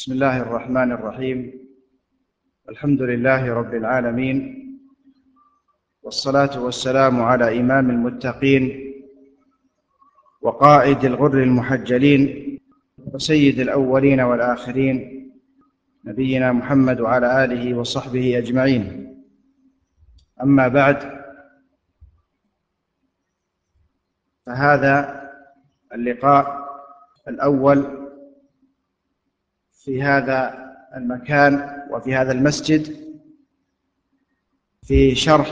بسم الله الرحمن الرحيم. الحمد لله رب العالمين. والصلاة والسلام على إمام المتقين وقائد الغر المحجلين وسيد الأولين والآخرين نبينا محمد وعلى آله وصحبه أجمعين. أما بعد فهذا اللقاء الأول في هذا المكان وفي هذا المسجد في شرح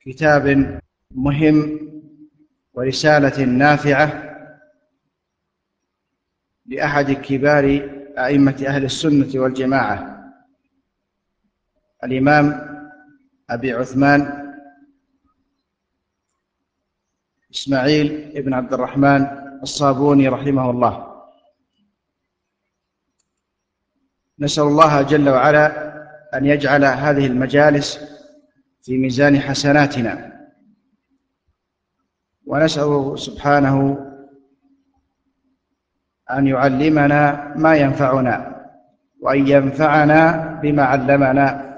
كتاب مهم ورسالة نافعة لأحد كبار أئمة أهل السنة والجماعة. الإمام أبي عثمان إسماعيل ابن عبد الرحمن الصابوني رحمه الله. نسأل الله جل وعلا أن يجعل هذه المجالس في ميزان حسناتنا. ونسأله سبحانه أن يعلمنا ما ينفعنا وأن ينفعنا بما علمنا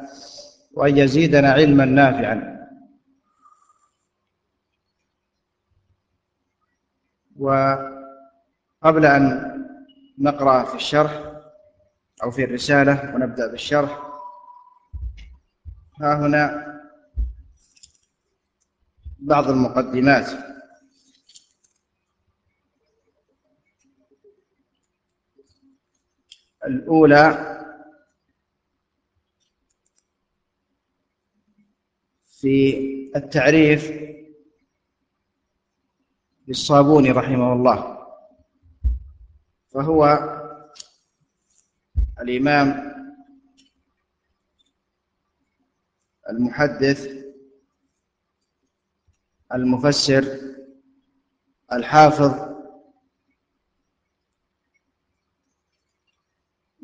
وأن يزيدنا علما نافعا. وقبل أن نقرأ في الشرح أو في الرسالة ونبدأ بالشرح. ها هنا بعض المقدمات. الأولى في التعريف للصابوني رحمه الله فهو الإمام المحدث المفسر الحافظ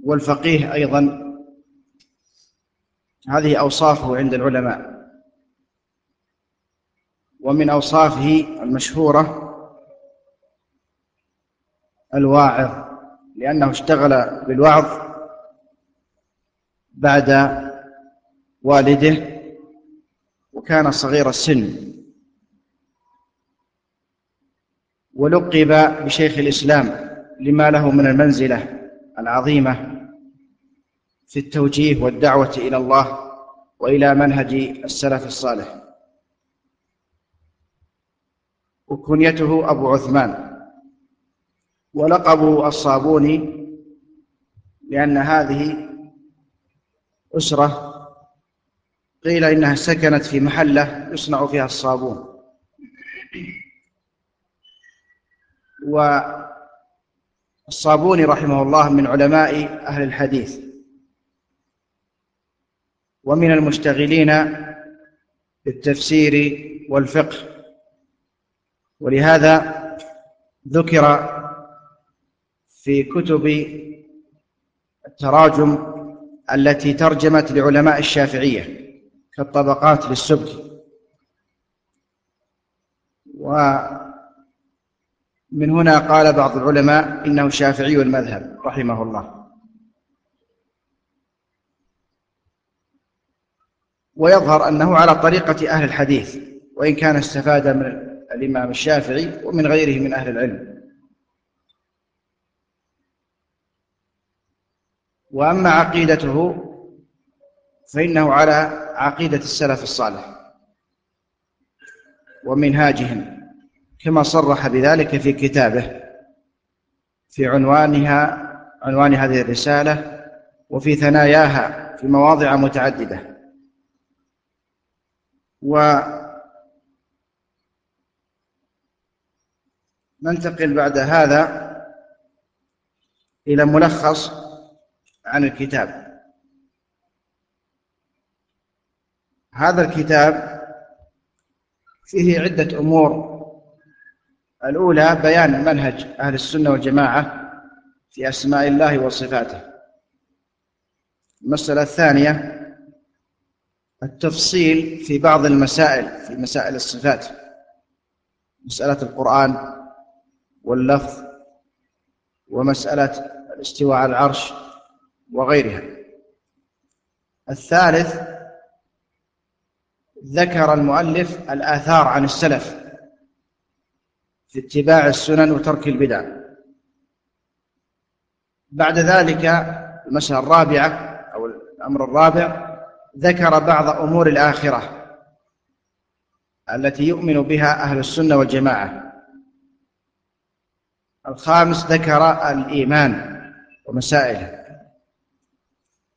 والفقيه أيضا. هذه أوصافه عند العلماء. ومن أوصافه المشهورة الواعظ لأنه اشتغل بالوعظ بعد والده وكان صغير السن. ولقب بشيخ الإسلام لما له من المنزلة العظيمة في التوجيه والدعوة إلى الله وإلى منهج السلف الصالح. وكنيته أبو عثمان. ولقب الصابوني لأن هذه أسرة قيل إنها سكنت في محلة يصنع فيها الصابون. والصابوني رحمه الله من علماء أهل الحديث. ومن المشتغلين بالتفسير والفقه. ولهذا ذكر في كتب التراجم التي ترجمت لعلماء الشافعية كالطبقات للسبكي. ومن هنا قال بعض العلماء إنه شافعي المذهب رحمه الله. ويظهر أنه على طريقة أهل الحديث وإن كان استفاد من الإمام الشافعي ومن غيره من أهل العلم. وأما عقيدته فإنه على عقيدة السلف الصالح ومنهاجهم كما صرح بذلك في كتابه في عنوانها عنوان هذه الرسالة وفي ثناياها في مواضع متعددة. وننتقل بعد هذا إلى ملخص عن الكتاب. هذا الكتاب فيه عدة أمور. الأولى بيان منهج أهل السنة والجماعة في أسماء الله وصفاته. المسألة الثانية التفصيل في بعض المسائل في مسائل الصفات. مسألة القرآن واللفظ ومسألة الاستواء على العرش وغيرها. الثالث ذكر المؤلف الآثار عن السلف في اتباع السنن وترك البدع. بعد ذلك المسألة الرابعة أو الأمر الرابع ذكر بعض أمور الآخرة التي يؤمن بها أهل السنة والجماعة. الخامس ذكر الإيمان ومسائله.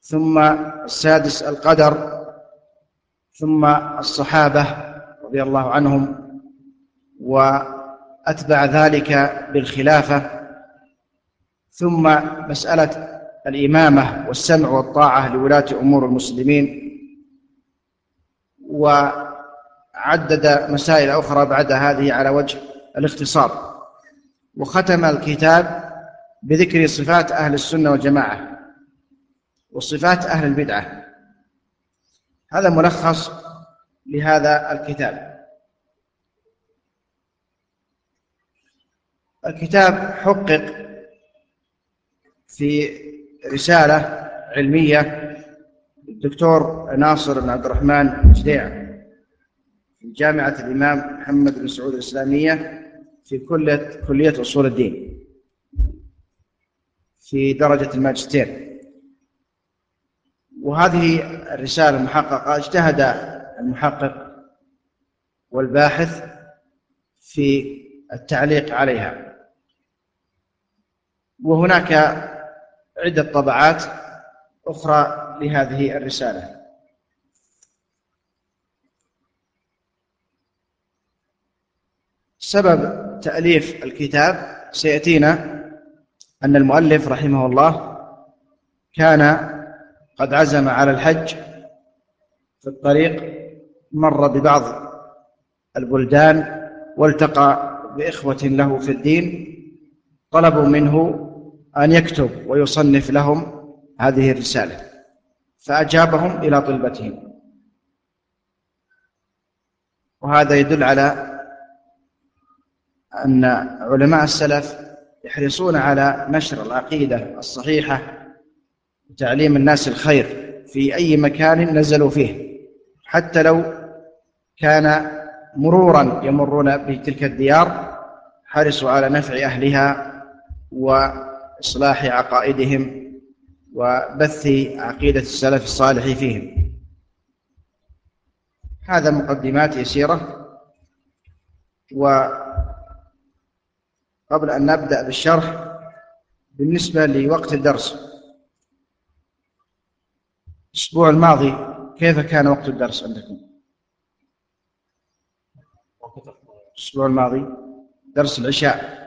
ثم السادس القدر ثم الصحابة رضي الله عنهم وأتبع ذلك بالخلافة ثم مسألة الإمامة والسمع والطاعة لولاة أمور المسلمين وعدد مسائل أخرى بعد هذه على وجه الاختصار. وختم الكتاب بذكر صفات أهل السنة والجماعة. وصفات أهل البدعة. هذا ملخص لهذا الكتاب. الكتاب حقق في رسالة علمية الدكتور ناصر بن عبد الرحمن جديع في جامعة الإمام محمد بن سعود الإسلامية في كلية كلية أصول الدين في درجة الماجستير. وهذه الرسالة المحققة اجتهد المحقق والباحث في التعليق عليها. وهناك عدة طبعات أخرى لهذه الرسالة. سبب تأليف الكتاب سيأتينا أن المؤلف رحمه الله كان قد عزم على الحج في الطريق مر ببعض البلدان والتقى بإخوة له في الدين طلبوا منه أن يكتب ويصنف لهم هذه الرسالة. فأجابهم إلى طلبتهم. وهذا يدل على أن علماء السلف يحرصون على نشر العقيدة الصحيحة وتعليم الناس الخير في أي مكان نزلوا فيه حتى لو كان مرورا يمرون بتلك الديار حرصوا على نفع أهلها وإصلاح عقائدهم وبث عقيدة السلف الصالح فيهم. هذا مقدمات يسيرة. وقبل أن نبدأ بالشرح بالنسبة لوقت الدرس الأسبوع الماضي كيف كان وقت الدرس عندكم؟ الأسبوع الماضي درس العشاء.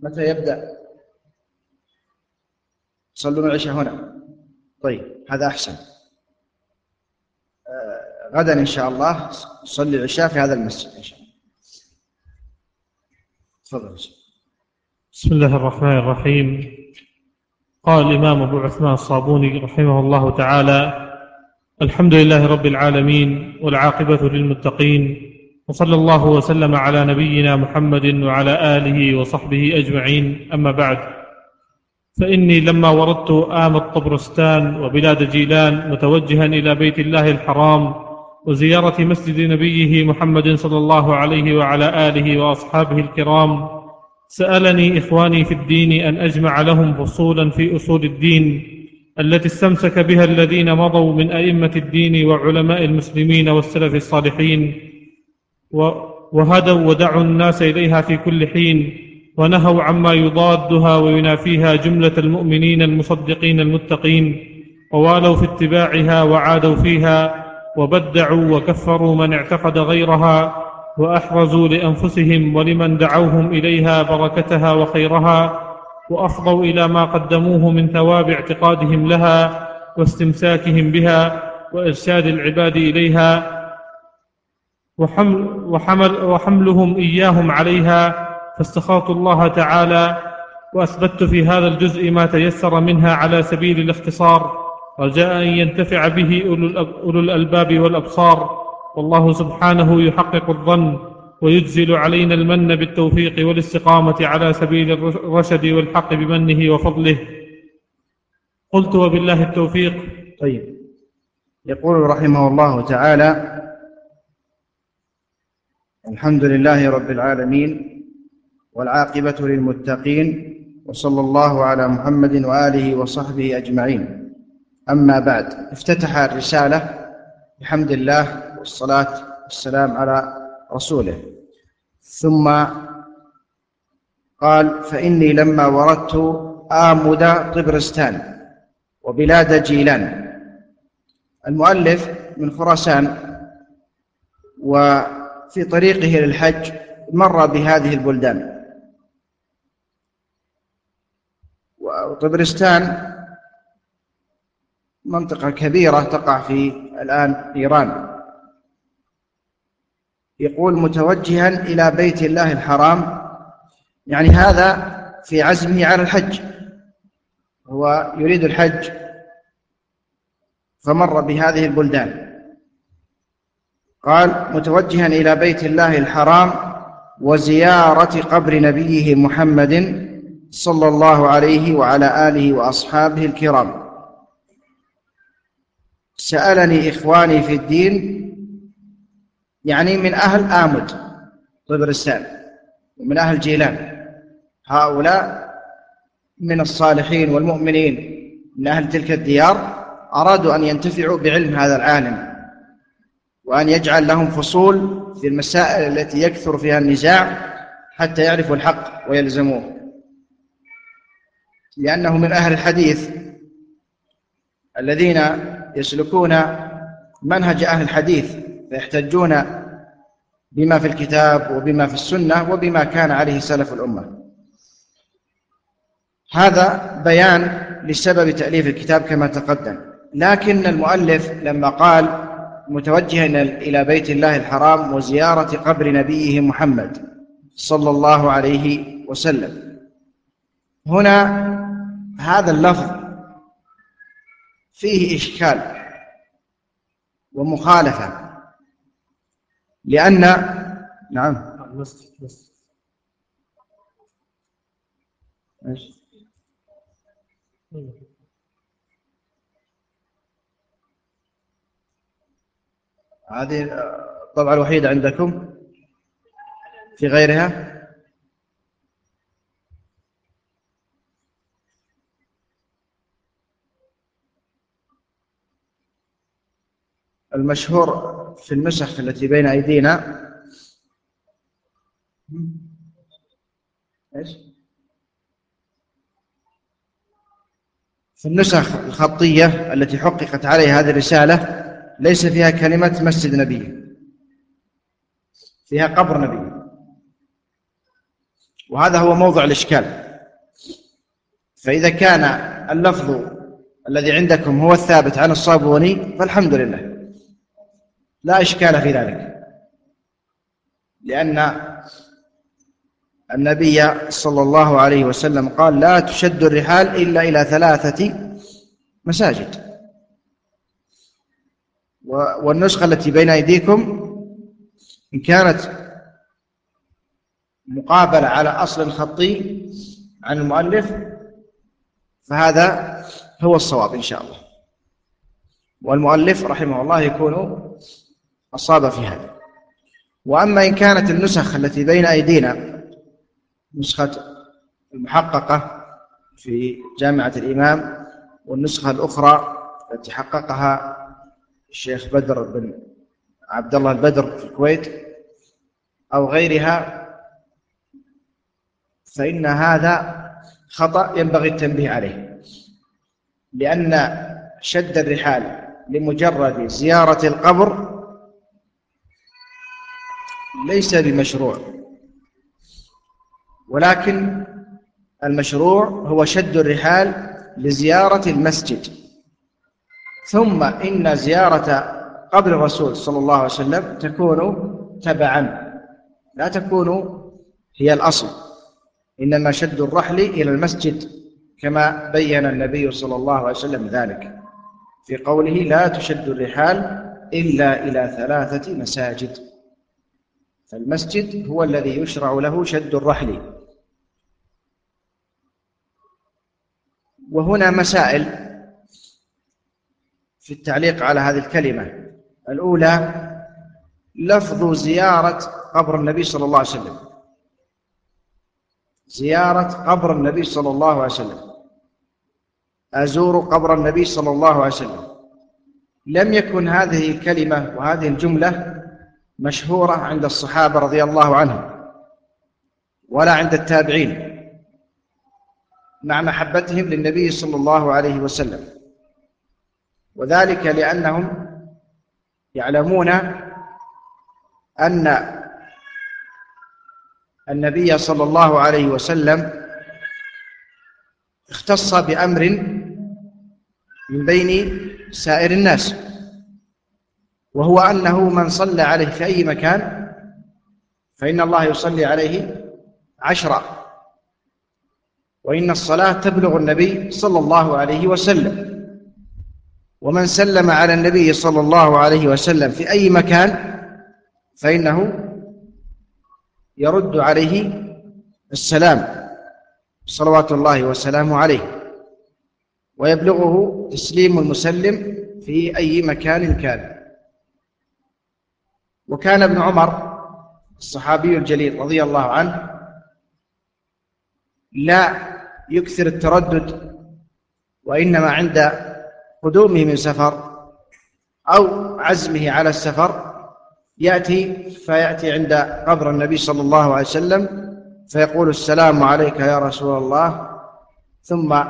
متى يبدأ؟ تصلون العشاء هنا. طيب هذا أحسن. آه غدا إن شاء الله نصلي العشاء في هذا المسجد إن شاء الله. تفضل بسم الله الرحمن الرحيم. قال الإمام أبو عثمان الصابوني رحمه الله تعالى الحمد لله رب العالمين والعاقبة للمتقين وصلى الله وسلم على نبينا محمد وعلى آله وصحبه أجمعين. أما بعد فإني لما وردت آم الطبرستان وبلاد جيلان متوجها إلى بيت الله الحرام وزيارة مسجد نبيه محمد صلى الله عليه وعلى آله وأصحابه الكرام سألني إخواني في الدين أن أجمع لهم فصولا في أصول الدين التي استمسك بها الذين مضوا من أئمة الدين وعلماء المسلمين والسلف الصالحين وهدوا ودعوا الناس إليها في كل حين ونهوا عما يضادها وينافيها جملة المؤمنين المصدقين المتقين ووالوا في اتباعها وعادوا فيها وبدعوا وكفروا من اعتقد غيرها وأحرزوا لأنفسهم ولمن دعوهم إليها بركتها وخيرها وأفضوا إلى ما قدموه من ثواب اعتقادهم لها واستمساكهم بها وإرشاد العباد إليها وحمل وحمل وحملهم إياهم عليها فاستخرت الله تعالى واثبت في هذا الجزء ما تيسر منها على سبيل الاختصار رجاء أن ينتفع به أولو الألباب والأبصار والله سبحانه يحقق الظن ويجزل علينا المن بالتوفيق والاستقامة على سبيل الرشد والحق بمنه وفضله. قلت وبالله التوفيق. طيب. يقول رحمه الله تعالى الحمد لله رب العالمين والعاقبة للمتقين وصلى الله على محمد وآله وصحبه أجمعين. أما بعد افتتح الرسالة بحمد الله والصلاة والسلام على رسوله. ثم قال فإني لما وردت آمد طبرستان وبلاد جيلان. المؤلف من خراسان وفي طريقه للحج مر بهذه البلدان. وطبرستان منطقة كبيرة تقع في الآن إيران. يقول متوجها إلى بيت الله الحرام. يعني هذا في عزمه على الحج. هو يريد الحج. فمر بهذه البلدان. قال متوجها إلى بيت الله الحرام وزيارة قبر نبيه محمد صلى الله عليه وعلى آله وأصحابه الكرام. سألني إخواني في الدين يعني من أهل آمد طبرستان ومن أهل جيلان. هؤلاء من الصالحين والمؤمنين من أهل تلك الديار أرادوا أن ينتفعوا بعلم هذا العالم وأن يجعل لهم فصول في المسائل التي يكثر فيها النزاع حتى يعرفوا الحق ويلزموه. لأنه من أهل الحديث الذين يسلكون منهج أهل الحديث فيحتجون بما في الكتاب وبما في السنة وبما كان عليه سلف الأمة. هذا بيان لسبب تأليف الكتاب كما تقدم. لكن المؤلف لما قال متوجها إلى بيت الله الحرام وزيارة قبر نبيه محمد صلى الله عليه وسلم. هنا هذا اللفظ فيه إشكال ومخالفة. لأن نعم. هذه الطبعة الوحيدة عندكم في غيرها؟ المشهور في النسخ التي بين أيدينا. إيش؟ في النسخ الخطية التي حققت عليها هذه الرسالة ليس فيها كلمة مسجد نبي فيها قبر نبي. وهذا هو موضع الإشكال. فإذا كان اللفظ الذي عندكم هو الثابت عن الصابوني فالحمد لله. لا إشكال في ذلك. لأن النبي صلى الله عليه وسلم قال لا تشد الرحال إلا إلى ثلاثة مساجد. والنسخة التي بين أيديكم إن كانت مقابلة على أصل خطي عن المؤلف فهذا هو الصواب إن شاء الله. والمؤلف رحمه الله يكون أصاب في هذا. وأما إن كانت النسخ التي بين أيدينا نسخة المحققة في جامعة الإمام والنسخة الأخرى التي حققها الشيخ بدر بن عبد الله البدر في الكويت أو غيرها فإن هذا خطأ ينبغي التنبيه عليه. لأن شد الرحال لمجرد زيارة القبر ليس بمشروع. ولكن المشروع هو شد الرحال لزيارة المسجد. ثم إن زيارة قبر الرسول صلى الله عليه وسلم تكون تبعا. لا تكون هي الأصل. إنما شد الرحل إلى المسجد كما بين النبي صلى الله عليه وسلم ذلك. في قوله لا تشد الرحال إلا إلى ثلاثة مساجد. فالمسجد هو الذي يشرع له شد الرحل. وهنا مسائل في التعليق على هذه الكلمة. الأولى لفظ زيارة قبر النبي صلى الله عليه وسلم. زيارة قبر النبي صلى الله عليه وسلم. أزور قبر النبي صلى الله عليه وسلم. لم يكن هذه الكلمة وهذه الجملة مشهورة عند الصحابة رضي الله عنهم ولا عند التابعين مع محبتهم للنبي صلى الله عليه وسلم. وذلك لأنهم يعلمون أن النبي صلى الله عليه وسلم اختص بأمر من بين سائر الناس. وهو أنه من صلى عليه في أي مكان فإن الله يصلي عليه عشرا وإن الصلاة تبلغ النبي صلى الله عليه وسلم. ومن سلم على النبي صلى الله عليه وسلم في أي مكان فإنه يرد عليه السلام صلوات الله وسلامه عليه. ويبلغه تسليم المسلم في أي مكان كان. وكان ابن عمر الصحابي الجليل رضي الله عنه لا يكثر التردد وإنما عند قدومه من سفر أو عزمه على السفر يأتي فيأتي عند قبر النبي صلى الله عليه وسلم فيقول السلام عليك يا رسول الله ثم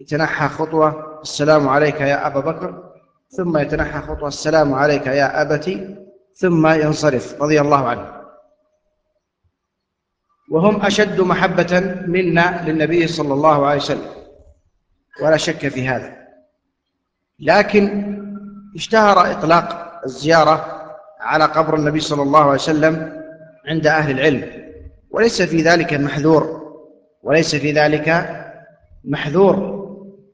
يتنحى خطوة السلام عليك يا أبا بكر ثم يتنحى خطوة السلام عليك يا أبتي ثم ينصرف رضي الله عنه. وهم أشد محبة منا للنبي صلى الله عليه وسلم. ولا شك في هذا. لكن اشتهر إطلاق الزيارة على قبر النبي صلى الله عليه وسلم عند أهل العلم. وليس في ذلك محذور. وليس في ذلك محذور.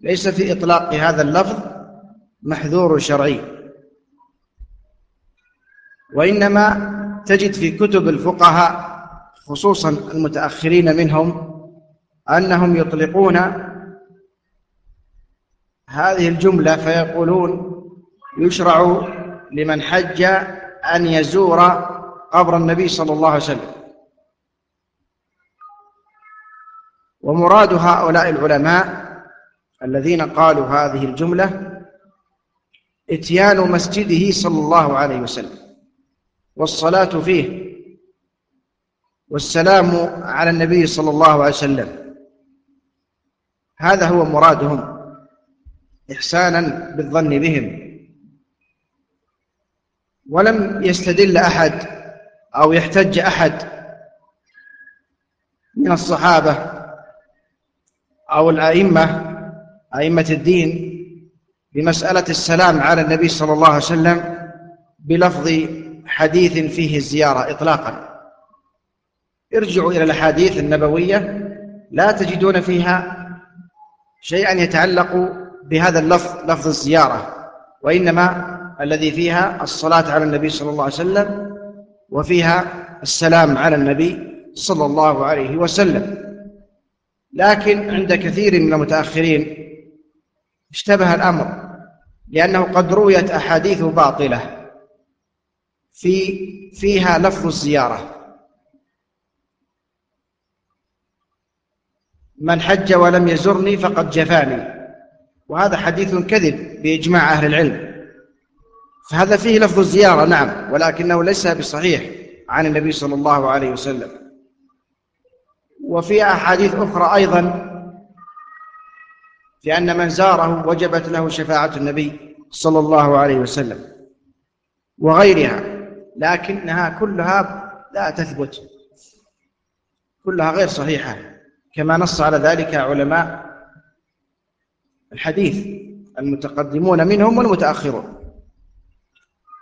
ليس في إطلاق هذا اللفظ محذور شرعي. وإنما تجد في كتب الفقهاء خصوصا المتأخرين منهم أنهم يطلقون هذه الجملة فيقولون يشرع لمن حج أن يزور قبر النبي صلى الله عليه وسلم. ومراد هؤلاء العلماء الذين قالوا هذه الجملة إتيان مسجده صلى الله عليه وسلم. والصلاة فيه والسلام على النبي صلى الله عليه وسلم. هذا هو مرادهم إحسانا بالظن بهم. ولم يستدل أحد أو يحتج أحد من الصحابة أو الأئمة أئمة الدين بمسألة السلام على النبي صلى الله عليه وسلم بلفظ حديث فيه الزيارة إطلاقا. ارجعوا إلى الأحاديث النبوية لا تجدون فيها شيئا يتعلق بهذا اللفظ لفظ الزيارة وإنما الذي فيها الصلاة على النبي صلى الله عليه وسلم وفيها السلام على النبي صلى الله عليه وسلم. لكن عند كثير من المتأخرين اشتبه الأمر لأنه قد رويت أحاديث باطلة. في فيها لفظ الزيارة. من حج ولم يزرني فقد جفاني. وهذا حديث كذب بإجماع أهل العلم. فهذا فيه لفظ الزيارة نعم ولكنه ليس بصحيح عن النبي صلى الله عليه وسلم. وفي أحاديث أخرى أيضا لأن من زاره وجبت له شفاعة النبي صلى الله عليه وسلم وغيرها. لكنها كلها لا تثبت كلها غير صحيحة. كما نص على ذلك علماء الحديث المتقدمون منهم والمتأخرون.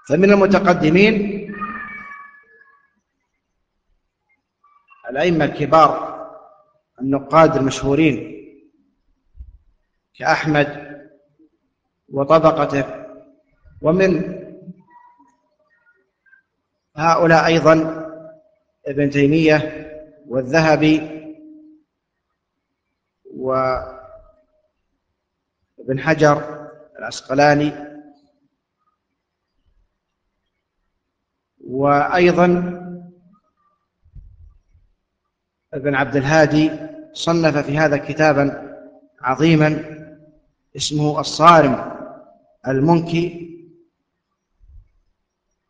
فمن المتقدمين الأئمة الكبار النقاد المشهورين كأحمد وطبقته ومن هؤلاء أيضا ابن تيمية والذهبي وابن حجر العسقلاني وأيضا ابن عبد الهادي صنف في هذا كتابا عظيما اسمه الصارم المنكي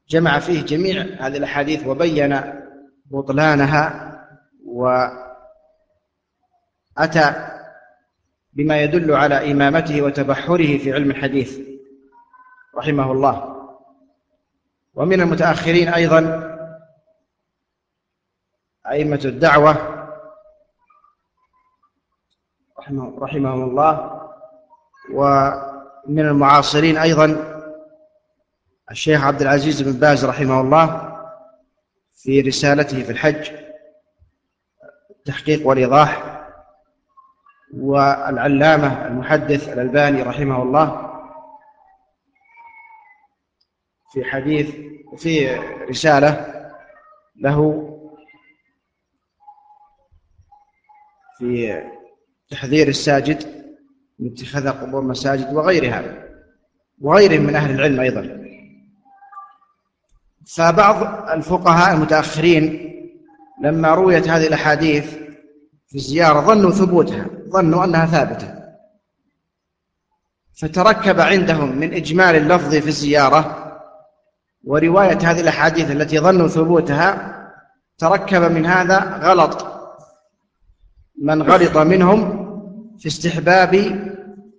جمع فيه جميع هذه الأحاديث وبين بطلانها وأتى بما يدل على إمامته وتبحره في علم الحديث رحمه الله. ومن المتأخرين أيضا أئمة الدعوة رحمه رحمهم الله ومن المعاصرين أيضا الشيخ عبد العزيز بن باز رحمه الله في رسالته في الحج التحقيق والإيضاح والعلامة المحدث الألباني رحمه الله في حديث في رسالة له في تحذير الساجد من اتخاذ قبور مساجد وغيرها وغيرهم من أهل العلم أيضا. فبعض الفقهاء المتأخرين لما رويت هذه الأحاديث في الزيارة ظنوا ثبوتها ظنوا أنها ثابتة. فتركب عندهم من إجمال اللفظ في الزيارة ورواية هذه الأحاديث التي ظنوا ثبوتها تركب من هذا غلط. من غلط منهم في استحباب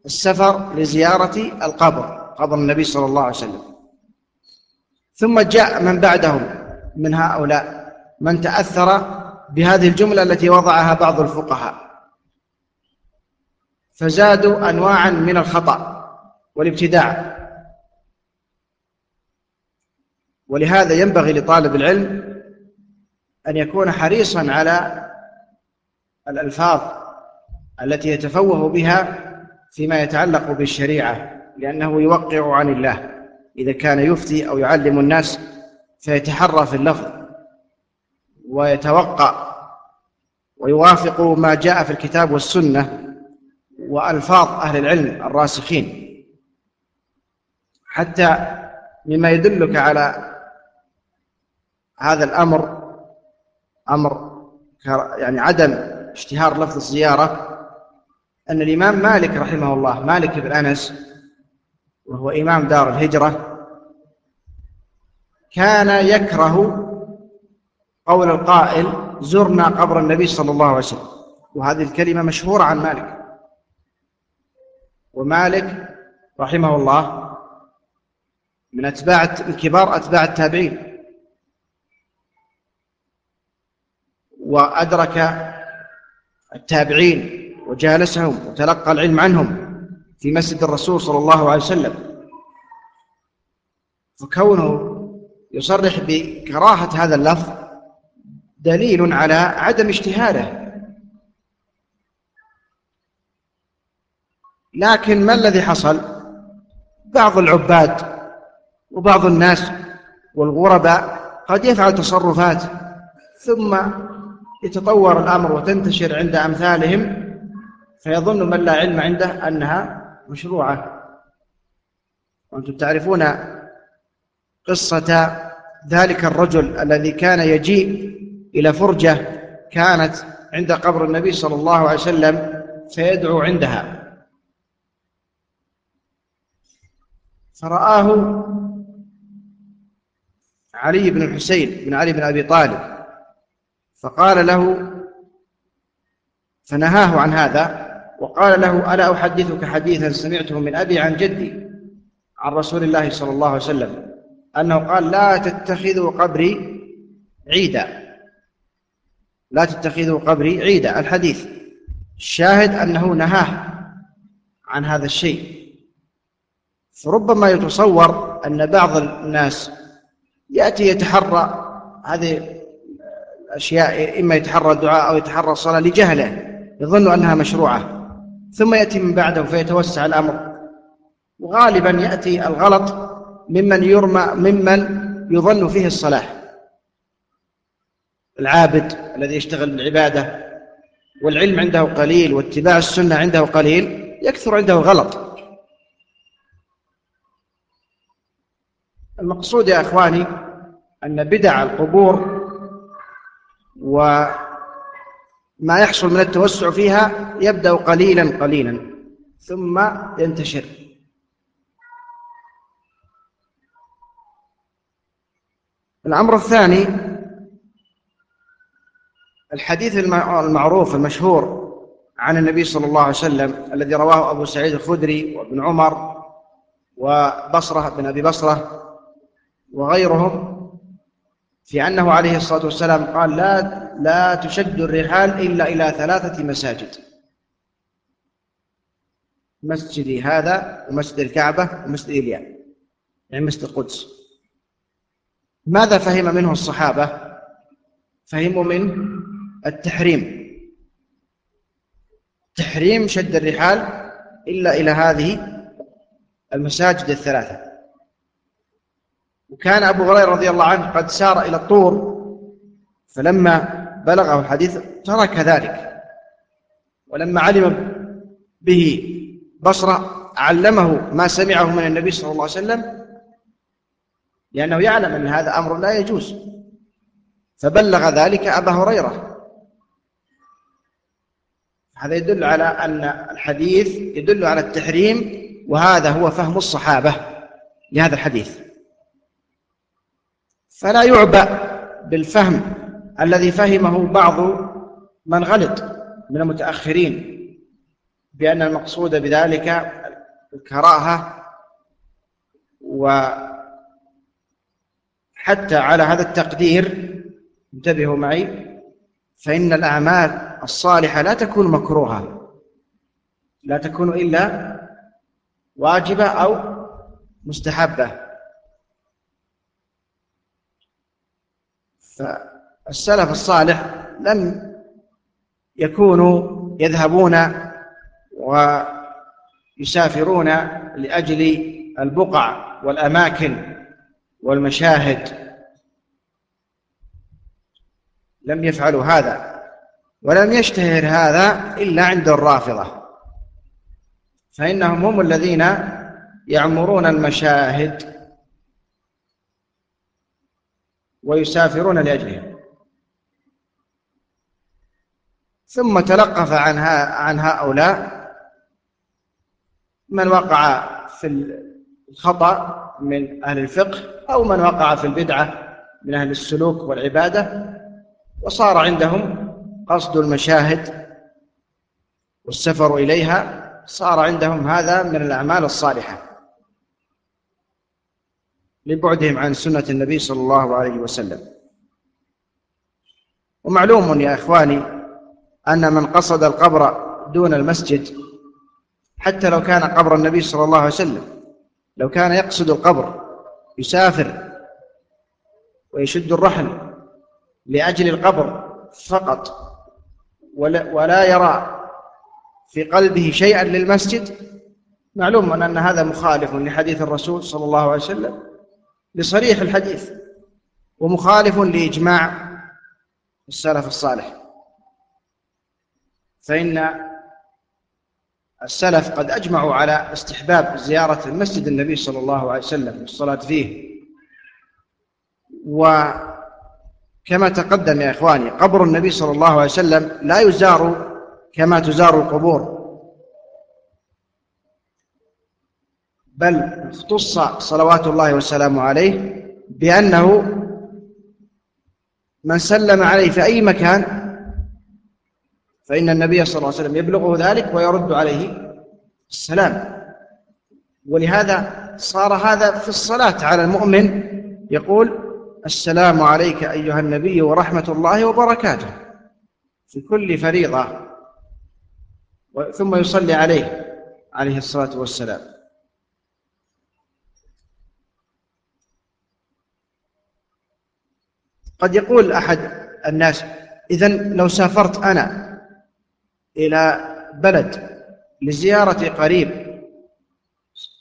السفر لزيارة القبر قبر النبي صلى الله عليه وسلم. ثم جاء من بعدهم من هؤلاء من تأثر بهذه الجملة التي وضعها بعض الفقهاء. فزادوا أنواعا من الخطأ والابتداع. ولهذا ينبغي لطالب العلم أن يكون حريصا على الألفاظ التي يتفوه بها فيما يتعلق بالشريعة لأنه يوقع عن الله. إذا كان يفتي أو يعلم الناس فيتحرى في اللفظ ويتوقع ويوافق ما جاء في الكتاب والسنة وألفاظ أهل العلم الراسخين. حتى مما يدلك على هذا الأمر أمر يعني عدم اشتهار لفظ الزيارة أن الإمام مالك رحمه الله مالك بن أنس وهو إمام دار الهجرة كان يكره قول القائل زرنا قبر النبي صلى الله عليه وسلم. وهذه الكلمة مشهورة عن مالك. ومالك رحمه الله من أتباع من كبار أتباع التابعين. وأدرك التابعين وجالسهم وتلقى العلم عنهم في مسجد الرسول صلى الله عليه وسلم. فكونه يصرح بكراهة هذا اللفظ دليل على عدم اجتهاده لكن ما الذي حصل؟ بعض العباد وبعض الناس والغرباء قد يفعل تصرفات ثم يتطور الأمر وتنتشر عند أمثالهم فيظن من لا علم عنده أنها مشروعة. وأنتم تعرفون قصة ذلك الرجل الذي كان يجيء إلى فرجة كانت عند قبر النبي صلى الله عليه وسلم فيدعو عندها. فرآه علي بن الحسين بن علي بن أبي طالب فقال له فنهاه عن هذا وقال له ألا أحدثك حديثا سمعته من أبي عن جدي عن رسول الله صلى الله عليه وسلم؟ أنه قال لا تتخذوا قبري عيدا. لا تتخذوا قبري عيدا. الحديث الشاهد أنه نهاه عن هذا الشيء. فربما يتصور أن بعض الناس يأتي يتحرى هذه الأشياء إما يتحرى الدعاء أو يتحرى الصلاة لجهله يظن أنها مشروعة. ثم يأتي من بعده فيتوسع الأمر. وغالبا يأتي الغلط ممن يرمى ممن يظن فيه الصلاح. العابد الذي يشتغل بالعبادة والعلم عنده قليل واتباع السنة عنده قليل يكثر عنده الغلط المقصود يا إخواني أن بدع القبور وما يحصل من التوسع فيها يبدأ قليلا قليلا ثم ينتشر. الأمر الثاني الحديث المعروف المشهور عن النبي صلى الله عليه وسلم الذي رواه أبو سعيد الخدري وابن عمر وبصرة بن أبي بصرة وغيرهم في أنه عليه الصلاة والسلام قال لا لا تشد الرحال إلا إلى ثلاثة مساجد. مسجدي هذا ومسجد الكعبة ومسجد إلياء يعني مسجد القدس. ماذا فهم منه الصحابة؟ فهموا من التحريم. تحريم شد الرحال إلا إلى هذه المساجد الثلاثة. وكان أبو هريرة رضي الله عنه قد سار إلى الطور فلما بلغه الحديث ترك ذلك. ولما علم به بصرة علمه ما سمعه من النبي صلى الله عليه وسلم لأنه يعلم أن هذا أمر لا يجوز. فبلغ ذلك أبا هريرة. هذا يدل على أن الحديث يدل على التحريم وهذا هو فهم الصحابة لهذا الحديث. فلا يعبأ بالفهم الذي فهمه بعض من غلط من المتأخرين بأن المقصود بذلك الكراهة وحتى على هذا التقدير انتبهوا معي فإن الأعمال الصالحة لا تكون مكروهة لا تكون إلا واجبة أو مستحبة. فالسلف الصالح لم يكونوا يذهبون ويسافرون لأجل البقع والأماكن. والمشاهد لم يفعلوا هذا ولم يشتهر هذا إلا عند الرافضة. فإنهم هم الذين يعمرون المشاهد ويسافرون لأجلهم. ثم تلقف عنها عن هؤلاء من وقع في الخطأ من أهل الفقه أو من وقع في البدعة من أهل السلوك والعبادة وصار عندهم قصد المشاهد والسفر إليها صار عندهم هذا من الأعمال الصالحة لبعدهم عن سنة النبي صلى الله عليه وسلم. ومعلوم يا إخواني أن من قصد القبر دون المسجد حتى لو كان قبر النبي صلى الله عليه وسلم لو كان يقصد القبر يسافر ويشد الرحل لأجل القبر فقط ولا, يرى في قلبه شيئا للمسجد. معلوم أن هذا مخالف لحديث الرسول صلى الله عليه وسلم لصريح الحديث ومخالف لإجماع السلف الصالح. فإن السلف قد أجمعوا على استحباب زيارة المسجد النبي صلى الله عليه وسلم والصلاة فيه. وكما تقدم يا إخواني قبر النبي صلى الله عليه وسلم لا يزار كما تزار القبور. بل اختص صلوات الله وسلامه عليه بأنه من سلم عليه في أي مكان فإن النبي صلى الله عليه وسلم يبلغه ذلك ويرد عليه السلام. ولهذا صار هذا في الصلاة على المؤمن. يقول السلام عليك أيها النبي ورحمة الله وبركاته. في كل فريضة. ثم يصلي عليه عليه الصلاة والسلام. قد يقول أحد الناس إذا لو سافرت أنا إلى بلد لزيارة قريب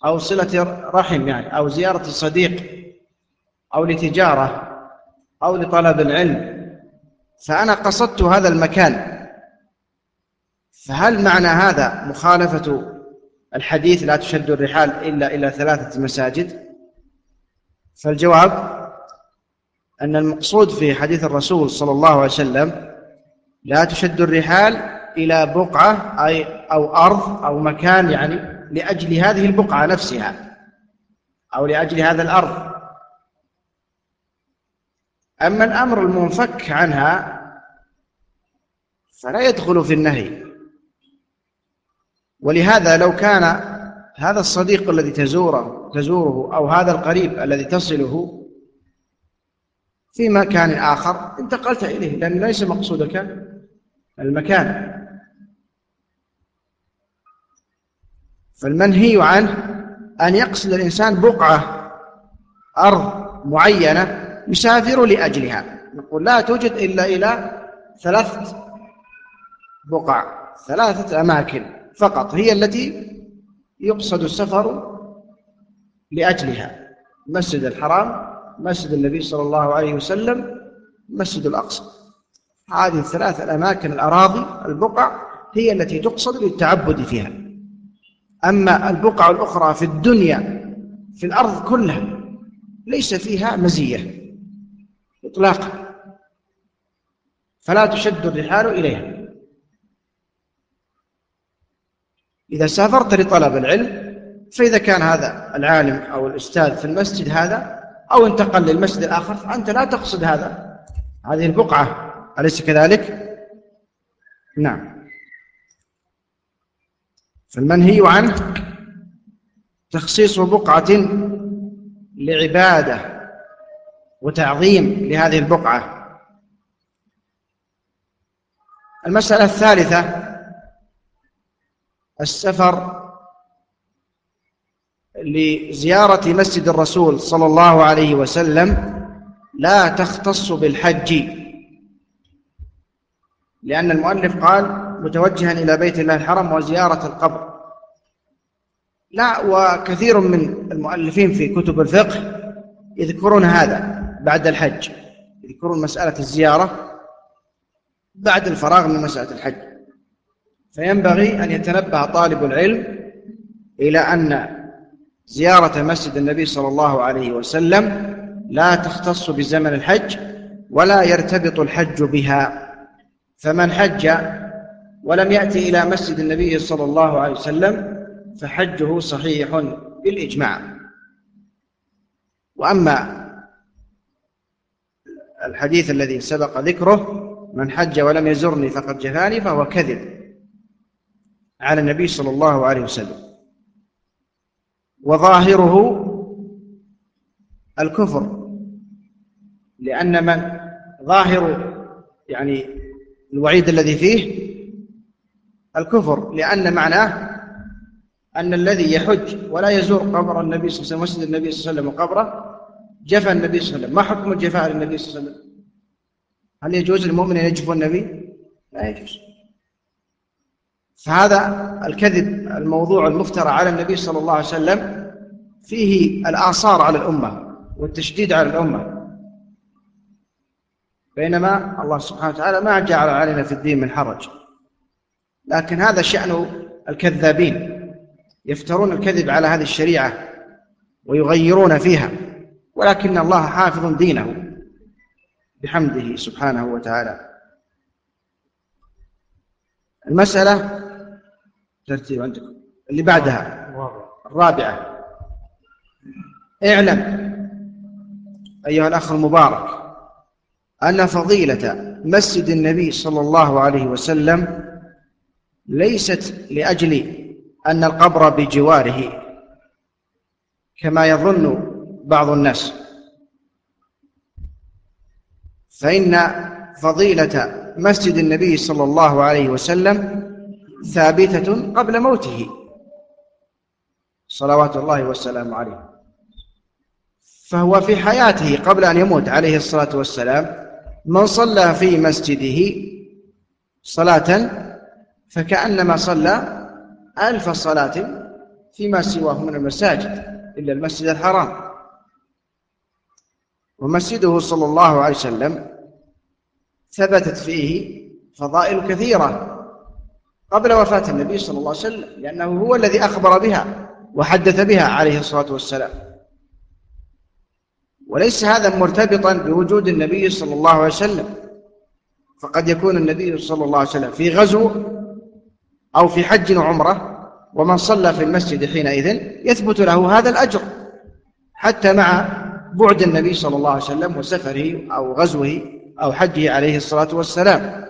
أو صلة رحم يعني أو زيارة صديق أو لتجارة أو لطلب العلم. فأنا قصدت هذا المكان. فهل معنى هذا مخالفة الحديث لا تشد الرحال إلا إلى ثلاثة مساجد؟ فالجواب أن المقصود في حديث الرسول صلى الله عليه وسلم لا تشد الرحال إلى بقعة أي أو أرض أو مكان يعني لأجل هذه البقعة نفسها أو لأجل هذا الأرض. أما الأمر المنفك عنها فلا يدخل في النهي. ولهذا لو كان هذا الصديق الذي تزوره تزوره أو هذا القريب الذي تصله في مكان آخر انتقلت إليه لأن ليس مقصودك المكان. فالمنهي عنه أن يقصد الإنسان بقعة أرض معينة يسافر لأجلها. نقول لا توجد إلا إلى ثلاث بقع ثلاثة أماكن فقط هي التي يقصد السفر لأجلها. مسجد الحرام مسجد النبي صلى الله عليه وسلم مسجد الأقصى. هذه الثلاث الأماكن الأراضي البقع هي التي تقصد للتعبد فيها. أما البقع الأخرى في الدنيا في الأرض كلها ليس فيها مزية إطلاقا فلا تشد الرحال إليها. إذا سافرت لطلب العلم فإذا كان هذا العالم أو الأستاذ في المسجد هذا أو انتقل للمسجد الآخر فأنت لا تقصد هذا. هذه البقعة أليس كذلك؟ نعم. فالمنهي عنه تخصيص بقعة لعبادة وتعظيم لهذه البقعة. المسألة الثالثة السفر لزيارة مسجد الرسول صلى الله عليه وسلم لا تختص بالحج لأن المؤلف قال متوجها إلى بيت الله الحرم وزيارة القبر. لا وكثير من المؤلفين في كتب الفقه يذكرون هذا بعد الحج. يذكرون مسألة الزيارة بعد الفراغ من مسألة الحج. فينبغي أن يتنبه طالب العلم إلى أن زيارة مسجد النبي صلى الله عليه وسلم لا تختص بزمن الحج ولا يرتبط الحج بها. فمن حج ولم يأتي إلى مسجد النبي صلى الله عليه وسلم فحجه صحيح بالإجماع. وأما الحديث الذي سبق ذكره من حج ولم يزرني فقد جفاني فهو كذب على النبي صلى الله عليه وسلم. وظاهره الكفر لأن من ظاهر يعني الوعيد الذي فيه الكفر لأن معناه أن الذي يحج ولا يزور قبر النبي صلى الله عليه وسلم مسجد النبي صلى الله عليه وسلم وقبره جفى النبي صلى الله عليه وسلم. ما حكم الجفاء للنبي صلى الله عليه وسلم؟ هل يجوز للمؤمن أن يجفو النبي؟ لا يجوز. فهذا الكذب الموضوع المفترى على النبي صلى الله عليه وسلم فيه الآثار على الأمة والتشديد على الأمة. بينما الله سبحانه وتعالى ما جعل علينا في الدين من حرج. لكن هذا شأن الكذابين يفترون الكذب على هذه الشريعة ويغيرون فيها ولكن الله حافظ دينه بحمده سبحانه وتعالى. المسألة ترتيب عندكم اللي بعدها الرابعة. اعلم أيها الأخ المبارك أن فضيلة مسجد النبي صلى الله عليه وسلم ليست لأجل أن القبر بجواره كما يظن بعض الناس. فإن فضيلة مسجد النبي صلى الله عليه وسلم ثابتة قبل موته. صلوات الله والسلام عليه. فهو في حياته قبل أن يموت عليه الصلاة والسلام من صلى في مسجده صلاة فكأنما صلى ألف صلاة فيما سواه من المساجد إلا المسجد الحرام. ومسجده صلى الله عليه وسلم ثبتت فيه فضائل كثيرة قبل وفاة النبي صلى الله عليه وسلم لأنه هو الذي أخبر بها وحدث بها عليه الصلاة والسلام. وليس هذا مرتبطا بوجود النبي صلى الله عليه وسلم فقد يكون النبي صلى الله عليه وسلم في غزو أو في حج وعمرة ومن صلى في المسجد حينئذ يثبت له هذا الأجر حتى مع بعد النبي صلى الله عليه وسلم وسفره أو غزوه أو حجه عليه الصلاة والسلام.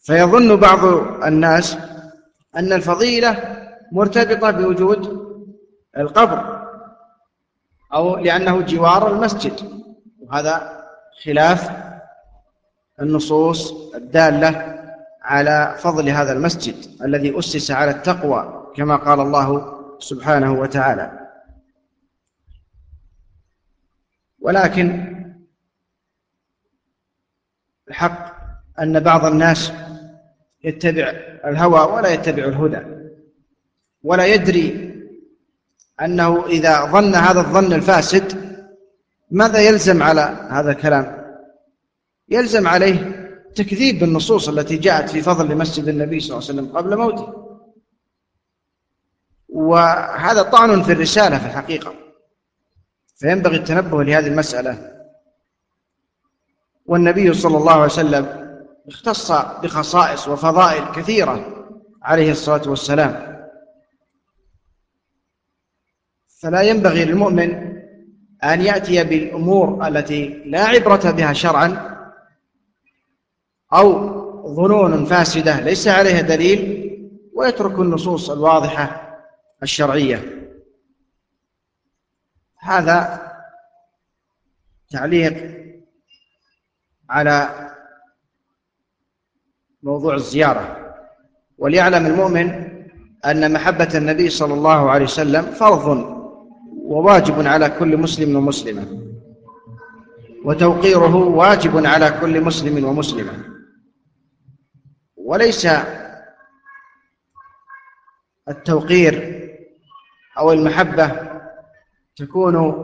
فيظن بعض الناس أن الفضيلة مرتبطة بوجود القبر أو لأنه جوار المسجد وهذا خلاف النصوص الدالة على فضل هذا المسجد الذي أسس على التقوى كما قال الله سبحانه وتعالى. ولكن الحق أن بعض الناس يتبع الهوى ولا يتبع الهدى ولا يدري أنه إذا ظن هذا الظن الفاسد ماذا يلزم على هذا الكلام؟ يلزم عليه تكذيب بالنصوص التي جاءت في فضل مسجد النبي صلى الله عليه وسلم قبل موته. وهذا طعن في الرسالة في الحقيقة. فينبغي التنبه لهذه المسألة. والنبي صلى الله عليه وسلم اختص بخصائص وفضائل كثيرة عليه الصلاة والسلام. فلا ينبغي للمؤمن أن يأتي بالأمور التي لا عبرة بها شرعا أو ظنون فاسدة ليس عليها دليل ويترك النصوص الواضحة الشرعية. هذا تعليق على موضوع الزيارة. وليعلم المؤمن أن محبة النبي صلى الله عليه وسلم فرض وواجب على كل مسلم ومسلمة وتوقيره واجب على كل مسلم ومسلمة. وليس التوقير أو المحبة تكون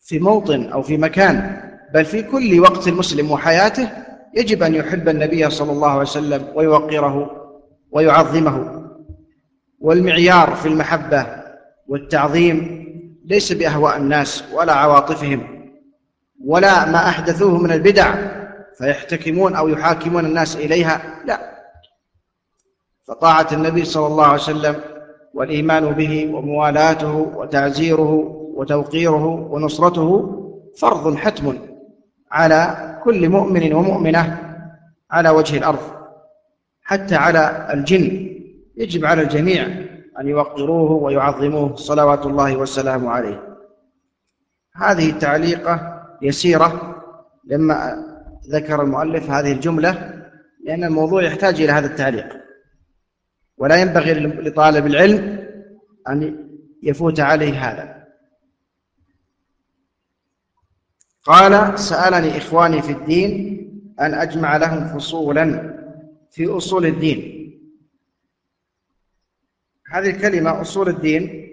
في موطن أو في مكان بل في كل وقت المسلم وحياته يجب أن يحب النبي صلى الله عليه وسلم ويوقره ويعظمه. والمعيار في المحبة والتعظيم ليس بأهواء الناس ولا عواطفهم ولا ما أحدثوه من البدع فيحتكمون أو يحاكمون الناس إليها؟ لا. فطاعة النبي صلى الله عليه وسلم والإيمان به وموالاته وتعزيره وتوقيره ونصرته فرض حتم على كل مؤمن ومؤمنة على وجه الأرض حتى على الجن. يجب على الجميع أن يوقروه ويعظموه. صلوات الله والسلام عليه. هذه التعليقة يسيرة لما ذكر المؤلف هذه الجملة لأن الموضوع يحتاج إلى هذا التعليق. ولا ينبغي لطالب العلم أن يفوت عليه هذا. قال سألني إخواني في الدين أن أجمع لهم فصولا في أصول الدين. هذه الكلمة أصول الدين.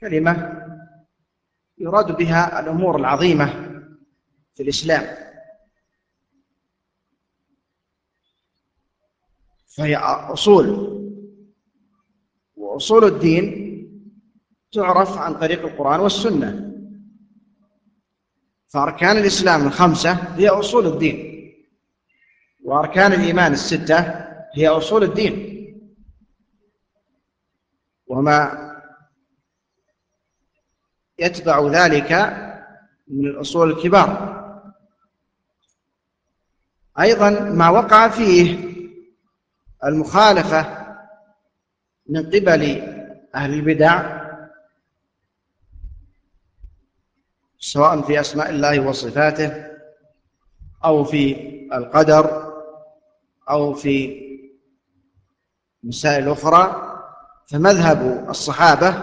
كلمة يراد بها الأمور العظيمة. في الإسلام. فهي أصول. وأصول الدين تعرف عن طريق القرآن والسنة. فأركان الإسلام الخمسة هي أصول الدين. وأركان الإيمان الستة هي أصول الدين. وما يتبع ذلك من الأصول الكبار. أيضا ما وقع فيه المخالفة من قبل أهل البدع سواء في أسماء الله وصفاته أو في القدر أو في مسائل أخرى فمذهب الصحابة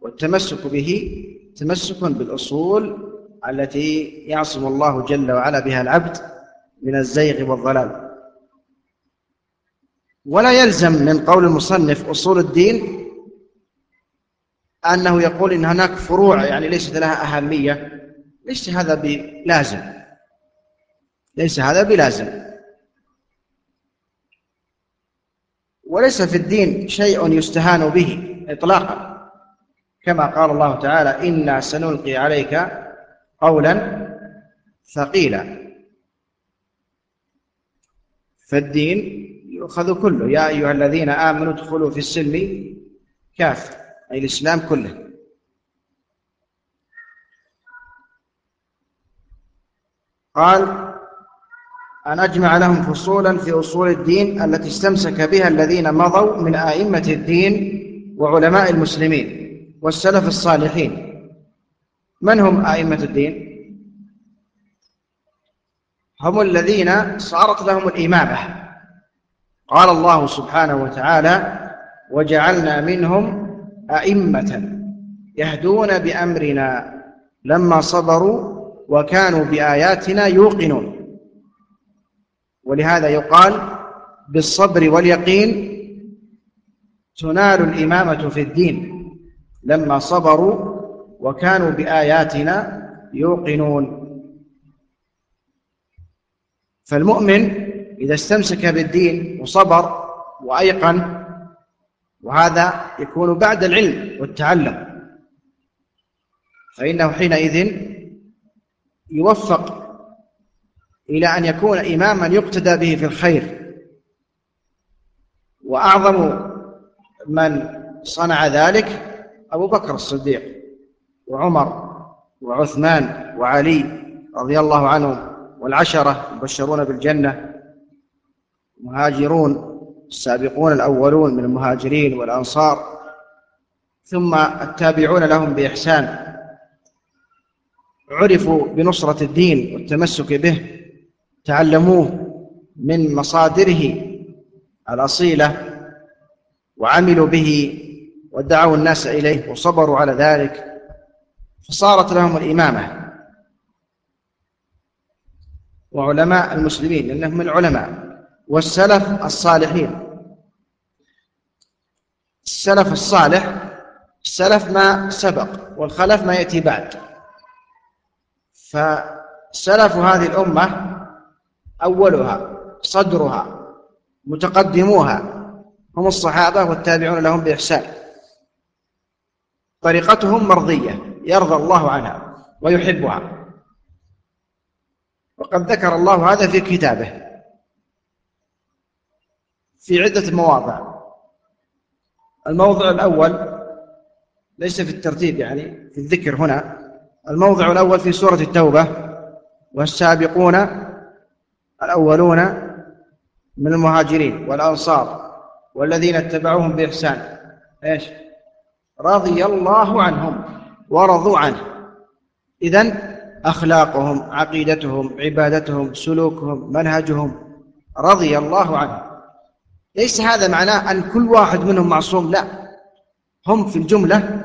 والتمسك به تمسك بالأصول التي يعصم الله جل وعلا بها العبد من الزيغ والضلال. ولا يلزم من قول المصنف أصول الدين أنه يقول إن هناك فروع يعني ليست لها أهمية. ليس هذا بلازم. ليس هذا بلازم. وليس في الدين شيء يستهان به إطلاقا. كما قال الله تعالى إنا سنلقي عليك قولا ثقيلا. فالدين يؤخذ كله. يا أيها الذين آمنوا ادخلوا في السلم كافة أي الإسلام كله. قال أن أجمع لهم فصولا في أصول الدين التي استمسك بها الذين مضوا من أئمة الدين وعلماء المسلمين والسلف الصالحين. من هم أئمة الدين؟ هم الذين صارت لهم الإمامة. قال الله سبحانه وتعالى وجعلنا منهم أئمة يهدون بأمرنا لما صبروا وكانوا بآياتنا يوقنون. ولهذا يقال بالصبر واليقين تنال الإمامة في الدين لما صبروا وكانوا بآياتنا يوقنون. فالمؤمن إذا استمسك بالدين وصبر وأيقن وهذا يكون بعد العلم والتعلم. فإنه حينئذ يوفق إلى أن يكون إماما يقتدى به في الخير. وأعظم من صنع ذلك أبو بكر الصديق وعمر وعثمان وعلي رضي الله عنهم. والعشرة المبشرون بالجنة. مهاجرون السابقون الأولون من المهاجرين والأنصار. ثم التابعون لهم بإحسان. عرفوا بنصرة الدين والتمسك به. تعلموه من مصادره الأصيلة وعملوا به ودعوا الناس إليه وصبروا على ذلك. فصارت لهم الإمامة. وعلماء المسلمين لأنهم العلماء والسلف الصالحين. السلف الصالح السلف ما سبق والخلف ما يأتي بعد. فسلف هذه الأمة أولها صدرها متقدموها هم الصحابة والتابعون لهم بإحسان. طريقتهم مرضية يرضى الله عنها ويحبها. وقد ذكر الله هذا في كتابه. في عدة مواضع. الموضع الأول ليس في الترتيب يعني في الذكر هنا. الموضع الأول في سورة التوبة والسابقون الأولون من المهاجرين والأنصار والذين اتبعوهم بإحسان. إيش؟ رضي الله عنهم ورضوا عنه. إذن أخلاقهم عقيدتهم عبادتهم سلوكهم منهجهم. رضي الله عنه. ليس هذا معناه أن كل واحد منهم معصوم؟ لا. هم في الجملة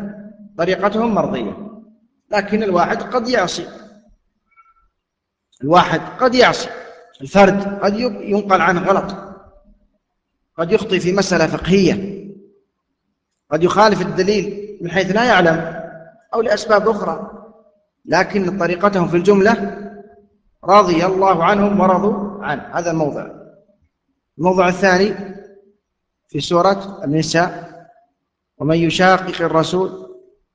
طريقتهم مرضية. لكن الواحد قد يعصي. الواحد قد يعصي. الفرد قد ينقل عنه غلط. قد يخطي في مسألة فقهية. قد يخالف الدليل من حيث لا يعلم أو لأسباب أخرى. لكن طريقتهم في الجملة رضي الله عنهم ورضوا عنه هذا الموضع. الموضع الثاني في سورة النساء ومن يشاقق الرسول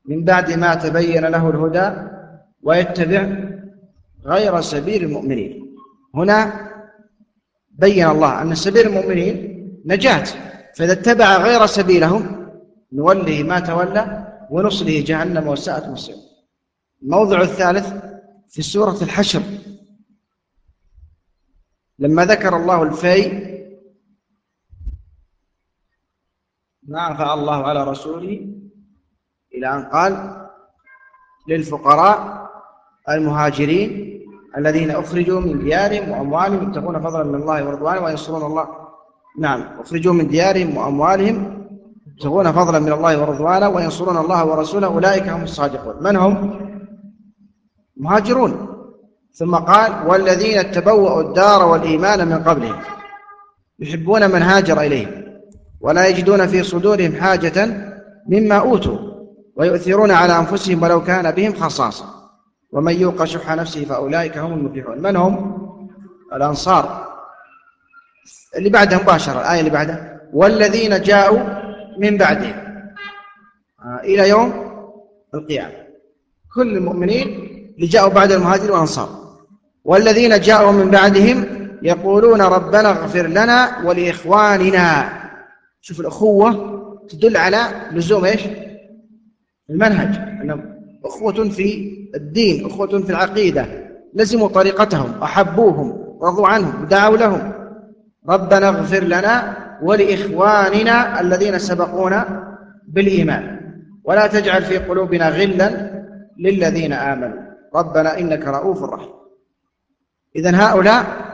من بعد ما تبين له الهدى ويتبع غير سبيل المؤمنين. هنا بين الله أن سبيل المؤمنين نجاة فإذا اتبع غير سبيلهم نوله ما تولى ونصله جهنم وساءت مصير الموضع الثالث في سورة الحشر. لما ذكر الله الفي ما أنفع الله على رسوله إلى أن قال للفقراء المهاجرين الذين أخرجوا من ديارهم وأموالهم يبتغون فضلا من الله ورضوانه وينصرون الله. نعم أخرجوا من ديارهم وأموالهم يبتغون فضلا من الله ورضوانه وينصرون الله ورسوله. أولئك هم الصادقون. من هم؟ مهاجرون. ثم قال والذين تبوأوا الدار والإيمان من قبلهم يحبون من هاجر إليهم ولا يجدون في صدورهم حاجة مما أوتوا ويؤثرون على أنفسهم ولو كان بهم خصاصة. ومن يوق شح نفسه فأولئك هم المفلحون. من هم؟ الأنصار. اللي بعدها مباشرة الآية اللي بعدها والذين جاءوا من بعدهم. آه، إلى يوم القيامة. كل المؤمنين اللي جاءوا بعد المهاجر والأنصار. والذين جاءوا من بعدهم يقولون ربنا اغفر لنا ولإخواننا. شوف الأخوة تدل على لزوم إيش؟ المنهج. أنهم أخوة في الدين أخوة في العقيدة. لزموا طريقتهم أحبوهم رضوا عنهم ودعوا لهم. ربنا اغفر لنا ولإخواننا الذين سبقونا بالإيمان. ولا تجعل في قلوبنا غلا للذين آمنوا. ربنا إنك رؤوف رحيم. إذن هؤلاء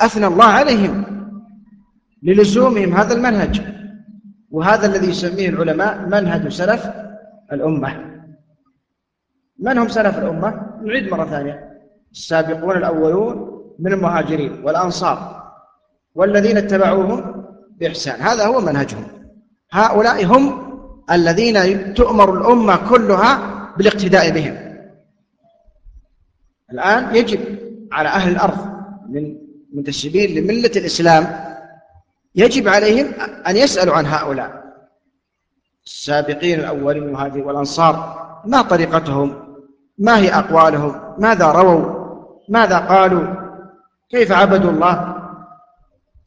أثنى الله عليهم للزومهم هذا المنهج وهذا الذي يسميه العلماء منهج سلف الأمة. من هم سلف الأمة؟ نعيد مرة ثانية. السابقون الأولون من المهاجرين والأنصار والذين اتبعوهم بإحسان. هذا هو منهجهم. هؤلاء هم الذين تؤمر الأمة كلها بالاقتداء بهم. الآن يجب على أهل الأرض من منتسبين لملة الإسلام يجب عليهم أن يسألوا عن هؤلاء. السابقين الأولين المهاجرين والأنصار ما طريقتهم؟ ما هي أقوالهم؟ ماذا رووا؟ ماذا قالوا؟ كيف عبدوا الله؟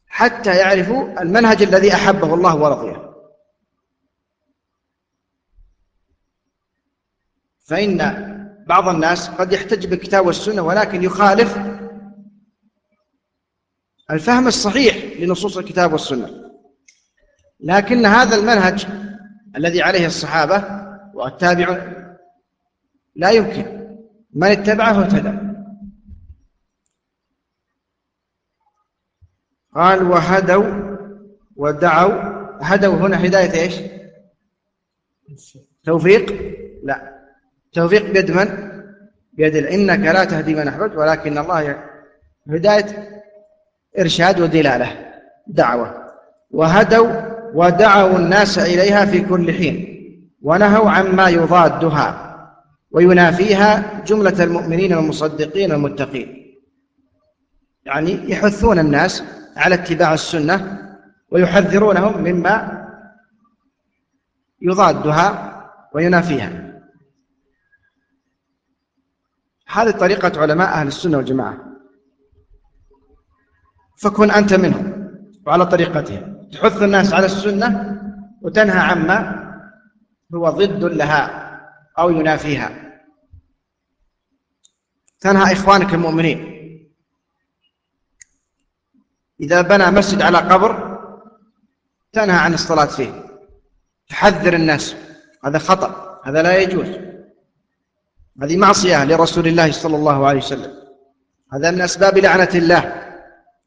حتى يعرفوا المنهج الذي أحبه الله ورضيه. فإن بعض الناس قد يحتج بالكتاب والسنة ولكن يخالف الفهم الصحيح لنصوص الكتاب والسنة. لكن هذا المنهج الذي عليه الصحابة والتابعون لا يمكن. من اتبعه اهتدى. قال وهدوا ودعوا. هدوا هنا هداية إيش؟ توفيق؟ لا. توفيق بيد من؟ بيد إنك لا تهدي من أحببت ولكن الله هداية إرشاد ودلالة دعوة. وهدوا ودعوا الناس إليها في كل حين ونهوا عما يضادها وينافيها جملة المؤمنين المصدقين المتقين. يعني يحثون الناس على اتباع السنة ويحذرونهم مما يضادها وينافيها. هذه طريقة علماء أهل السنة والجماعة. فكن أنت منهم وعلى طريقتهم. تحث الناس على السنة وتنهى عما هو ضد لها أو ينافيها. تنهى إخوانك المؤمنين. إذا بنى مسجد على قبر تنهى عن الصلاة فيه. تحذر الناس. هذا خطأ. هذا لا يجوز. هذه معصية لرسول الله صلى الله عليه وسلم. هذا من أسباب لعنة الله.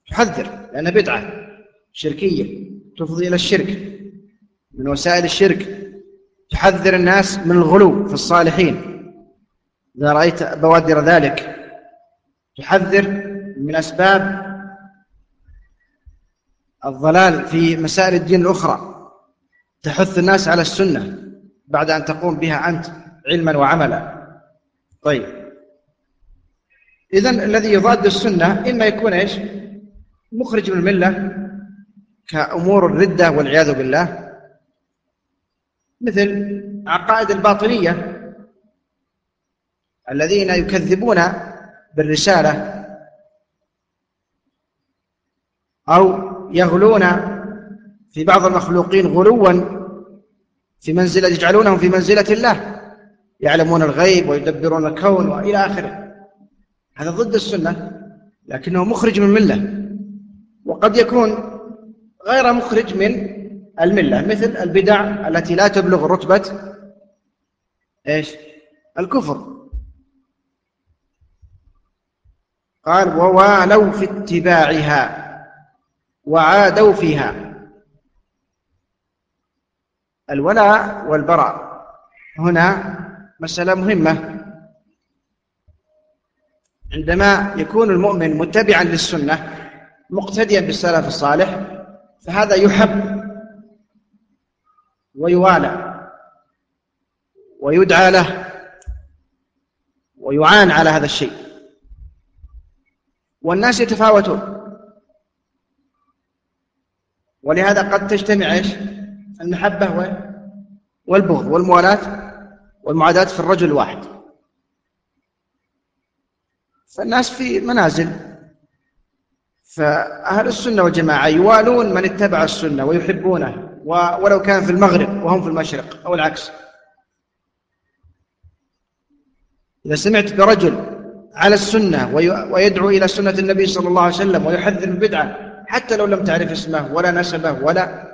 تحذر لأنها بدعة شركية تفضي إلى الشرك من وسائل الشرك. تحذر الناس من الغلو في الصالحين. إذا رأيت بوادر ذلك تحذر من أسباب الضلال في مسائل الدين الأخرى. تحث الناس على السنة بعد أن تقوم بها أنت علما وعملا. طيب. إذن الذي يضاد السنة إما يكون إيش؟ مخرج من الملة كأمور الردة والعياذ بالله. مثل عقائد الباطنية الذين يكذبون بالرسالة أو يغلون في بعض المخلوقين غلوا في منزلة يجعلونهم في منزلة الله. يعلمون الغيب ويدبرون الكون وإلى آخره. هذا ضد السنة لكنه مخرج من ملة. وقد يكون غير مخرج من الملة مثل البدع التي لا تبلغ رتبة إيش؟ الكفر. قال ووالوا في اتباعها وعادوا فيها. الولاء والبراء. هنا مسألة مهمة. عندما يكون المؤمن متبعا للسنة مقتديا بالسلف الصالح فهذا يحب ويوالى ويدعى له ويعان على هذا الشيء. والناس يتفاوتون. ولهذا قد تجتمع إيش؟ المحبة والبغض والموالاة. والمعاداة في الرجل الواحد فالناس في منازل. فأهل السنة والجماعة يوالون من اتبع السنة ويحبونه ولو كان في المغرب وهم في المشرق أو العكس. إذا سمعت برجل على السنة ويدعو إلى سنة النبي صلى الله عليه وسلم ويحذر البدعة حتى لو لم تعرف اسمه ولا نسبه ولا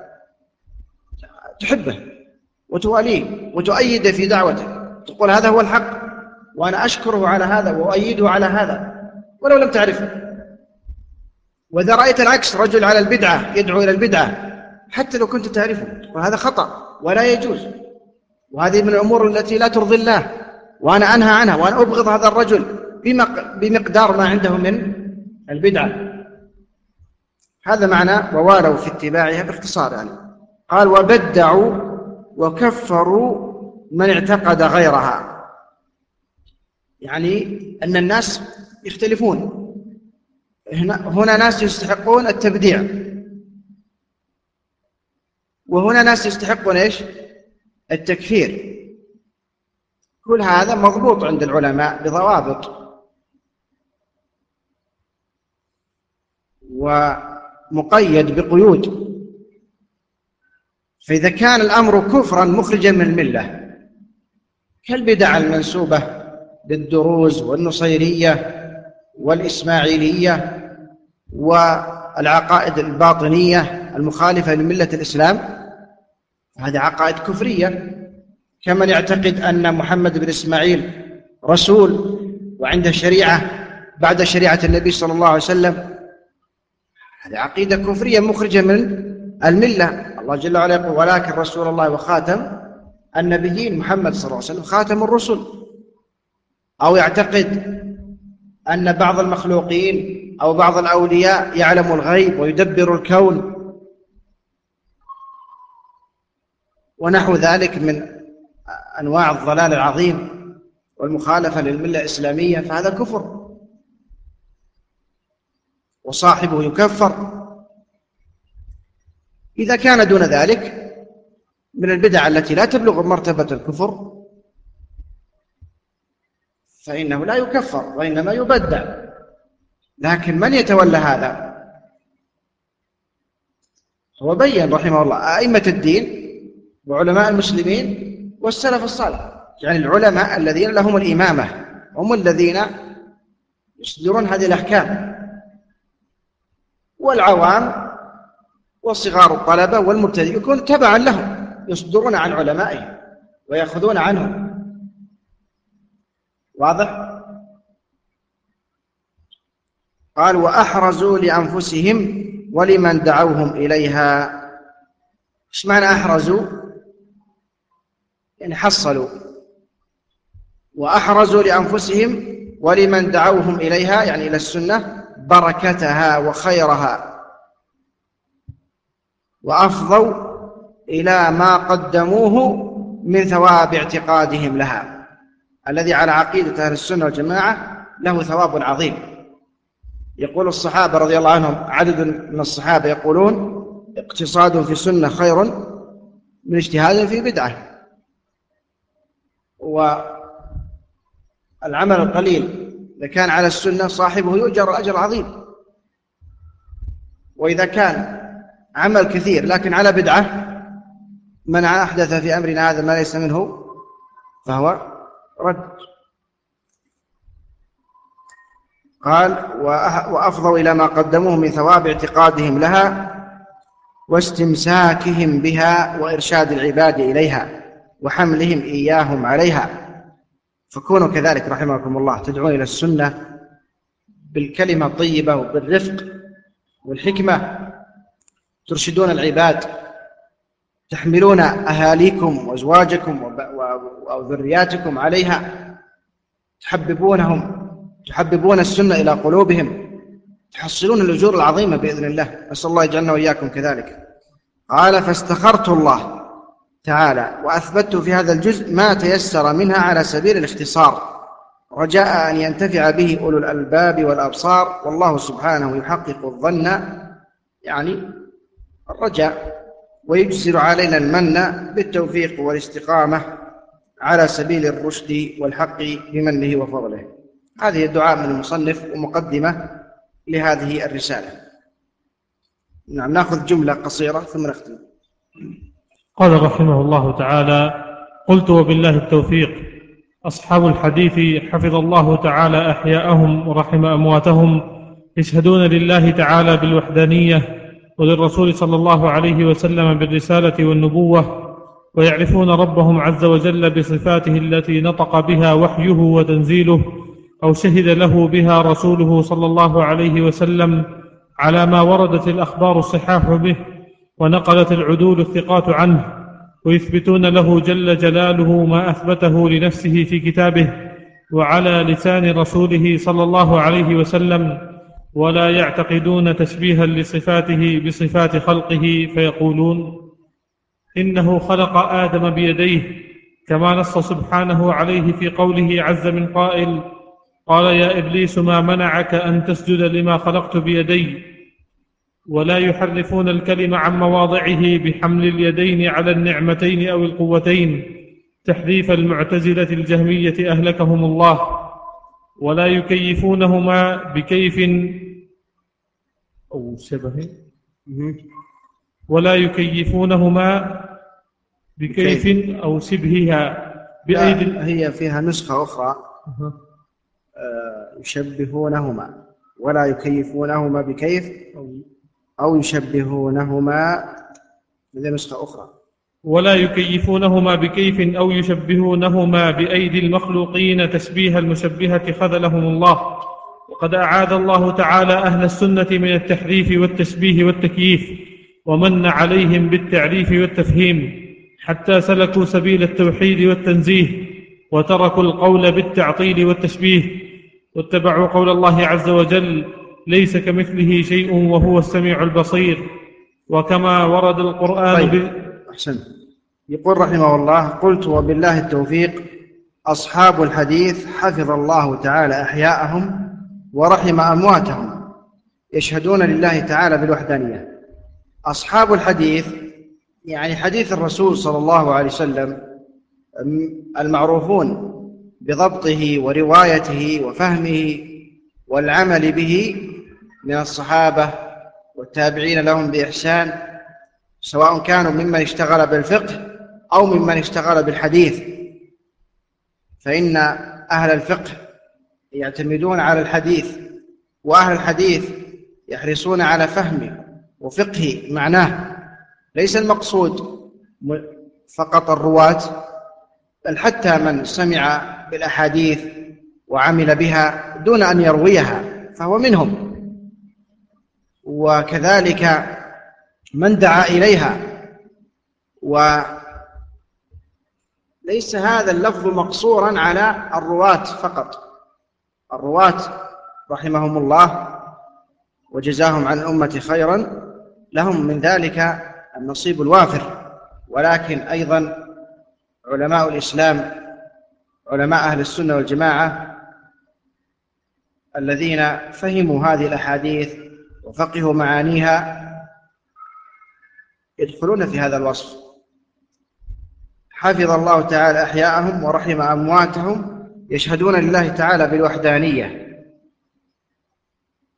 تحبه. وتواليه وتؤيده في دعوته. تقول هذا هو الحق وأنا أشكره على هذا وأؤيده على هذا. ولو لم تعرفه. وإذا رأيت العكس رجل على البدعة يدعو إلى البدعة. حتى لو كنت تعرفه. وهذا خطأ ولا يجوز. وهذه من الأمور التي لا ترضي الله. وأنا أنهى عنها وأنا أبغض هذا الرجل بمقدار ما عنده من البدعة. هذا معنى ووالوا في اتباعها باختصار يعني. قال وبدعوا وكفروا من اعتقد غيرها. يعني أن الناس يختلفون. هنا, هنا ناس يستحقون التبديع. وهنا ناس يستحقون إيش؟ التكفير. كل هذا مضبوط عند العلماء بضوابط. ومقيد بقيود. فإذا كان الأمر كفرا مخرجا من الملة كالبدع المنسوبة للدروز والنصيرية والإسماعيلية والعقائد الباطنية المخالفة لملة الإسلام هذه عقائد كفرية. كمن يعتقد أن محمد بن إسماعيل رسول وعنده شريعة بعد شريعة النبي صلى الله عليه وسلم هذه عقيدة كفرية مخرجة من الملة. الله جل وعلا يقول ولكن رسول الله وخاتم النبيين محمد صلى الله عليه وسلم خاتم الرسل. أو يعتقد أن بعض المخلوقين أو بعض الأولياء يعلم الغيب ويدبر الكون. ونحو ذلك من أنواع الضلال العظيم والمخالفة للملة الإسلامية فهذا كفر. وصاحبه يكفر. إذا كان دون ذلك من البدع التي لا تبلغ مرتبة الكفر فإنه لا يكفر وإنما يبدع. لكن من يتولى هذا؟ هو بين رحمه الله أئمة الدين وعلماء المسلمين والسلف الصالح. يعني العلماء الذين لهم الإمامة هم الذين يصدرون هذه الأحكام. والعوام وصغار الطلبة والمبتدئ يكون تبعا لهم يصدرون عن علمائهم ويأخذون عنهم. واضح؟ قال وأحرزوا لأنفسهم ولمن دعوهم إليها. إيش معنى أحرزوا؟ يعني حصلوا. وأحرزوا لأنفسهم ولمن دعوهم إليها يعني إلى السنة بركتها وخيرها. وأفضوا إلى ما قدموه من ثواب اعتقادهم لها. الذي على عقيدة أهل السنة والجماعة له ثواب عظيم. يقول الصحابة رضي الله عنهم عدد من الصحابة يقولون اقتصاد في السنة خير من اجتهاد في بدعة. والعمل القليل إذا كان على السنة صاحبه يؤجر أجر عظيم. وإذا كان عمل كثير لكن على بدعة من أحدث في أمرنا هذا ما ليس منه فهو رد. قال وأفضوا إلى ما قدموه من ثواب اعتقادهم لها واستمساكهم بها وإرشاد العباد إليها وحملهم إياهم عليها. فكونوا كذلك رحمكم الله تدعون إلى السنة بالكلمة الطيبة وبالرفق والحكمة ترشدون العباد تحملون أهاليكم وأزواجكم وذرياتكم عليها تحببونهم تحببون السنة إلى قلوبهم تحصلون الأجور العظيمة بإذن الله. نسأل الله يجعلنا وإياكم كذلك. قال فاستخرت الله تعالى وأثبت في هذا الجزء ما تيسر منها على سبيل الاختصار رجاء أن ينتفع به أولو الألباب والأبصار والله سبحانه يحقق الظن. يعني الرجاء ويجزل علينا المن بالتوفيق والاستقامة على سبيل الرشد والحق بمنه وفضله. هذه الدعاء من المصنف ومقدمة لهذه الرسالة. نعم نأخذ جملة قصيرة ثم نختم. قال رحمه الله تعالى قلت وبالله التوفيق. أصحاب الحديث حفظ الله تعالى أحياءهم ورحم أمواتهم يشهدون لله تعالى بالوحدانية وللرسول صلى الله عليه وسلم بالرسالة والنبوة ويعرفون ربهم عز وجل بصفاته التي نطق بها وحيه وتنزيله أو شهد له بها رسوله صلى الله عليه وسلم على ما وردت الأخبار الصحاح به ونقلت العدول الثقات عنه ويثبتون له جل جلاله ما أثبته لنفسه في كتابه وعلى لسان رسوله صلى الله عليه وسلم ولا يعتقدون تشبيها لصفاته بصفات خلقه فيقولون إنه خلق آدم بيديه كما نص سبحانه عليه في قوله عز من قائل قال يا إبليس ما منعك أن تسجد لما خلقت بيدي ولا يحرفون الكلم عن مواضعه بحمل اليدين على النعمتين أو القوتين تحريف المعتزلة الجهمية أهلكهم الله ولا يكيفونهما بكيف. أو شبه ولا يكيفونهما بكيف أو شبهها. بأيدي هي فيها نسخة أخرى. آه، يشبهونهما. ولا يكيفونهما بكيف أو يشبهونهما. هذه نسخة أخرى. ولا يكيفونهما بكيف أو يشبهونهما بأيدي المخلوقين تشبيه المشبهة خذلهم الله وقد أعاد الله تعالى أهل السنة من التحريف والتشبيه والتكييف ومن عليهم بالتعريف والتفهيم حتى سلكوا سبيل التوحيد والتنزيه وتركوا القول بالتعطيل والتشبيه واتبعوا قول الله عز وجل ليس كمثله شيء وهو السميع البصير وكما ورد القرآن طيب. أحسن. يقول رحمه الله قلت وبالله التوفيق أصحاب الحديث حفظ الله تعالى أحياءهم ورحم أمواتهم يشهدون لله تعالى بالوحدانية. أصحاب الحديث يعني حديث الرسول صلى الله عليه وسلم المعروفون بضبطه وروايته وفهمه والعمل به من الصحابة والتابعين لهم بإحسان سواء كانوا ممن اشتغل بالفقه أو ممن اشتغل بالحديث. فإن أهل الفقه يعتمدون على الحديث وأهل الحديث يحرصون على فهم وفقه معناه. ليس المقصود فقط الرواة بل حتى من سمع بالأحاديث وعمل بها دون أن يرويها فهو منهم. وكذلك من دعا إليها. وليس هذا اللفظ مقصورا على الرواة فقط. الرواة رحمهم الله وجزاهم عن الأمة خيرا. لهم من ذلك النصيب الوافر. ولكن أيضا علماء الإسلام علماء أهل السنة والجماعة الذين فهموا هذه الأحاديث وفقهوا معانيها يدخلون في هذا الوصف. حفظ الله تعالى أحياءهم ورحم أمواتهم يشهدون لله تعالى بالوحدانية.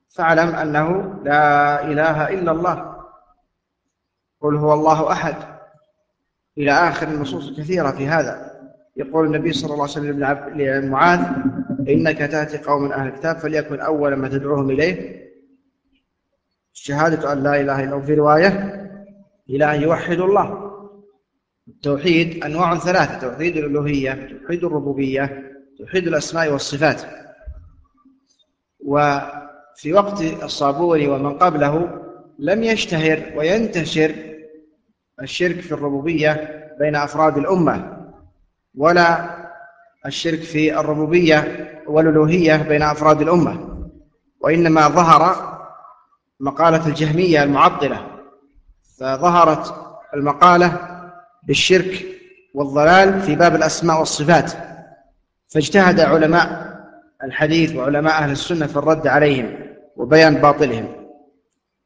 فاعلم أنه لا إله إلا الله. قل هو الله أحد. إلى آخر النصوص الكثيرة في هذا. يقول النبي صلى الله عليه وسلم لمعاذ إنك تأتي قوم أهل الكتاب فليكن أول ما تدعوهم إليه. شهادة أن لا إله إلا الله. في رواية إلى أن يوحدوا الله. التوحيد أنواع ثلاثة. توحيد الألوهية توحيد الربوبية توحيد الأسماء والصفات. وفي وقت الصابوني ومن قبله لم يشتهر وينتشر الشرك في الربوبية بين أفراد الأمة ولا الشرك في الربوبية والألوهية بين أفراد الأمة. وإنما ظهر مقالة الجهمية المعطلة فظهرت المقالة بالشرك والضلال في باب الأسماء والصفات. فاجتهد علماء الحديث وعلماء أهل السنة في الرد عليهم وبيان باطلهم.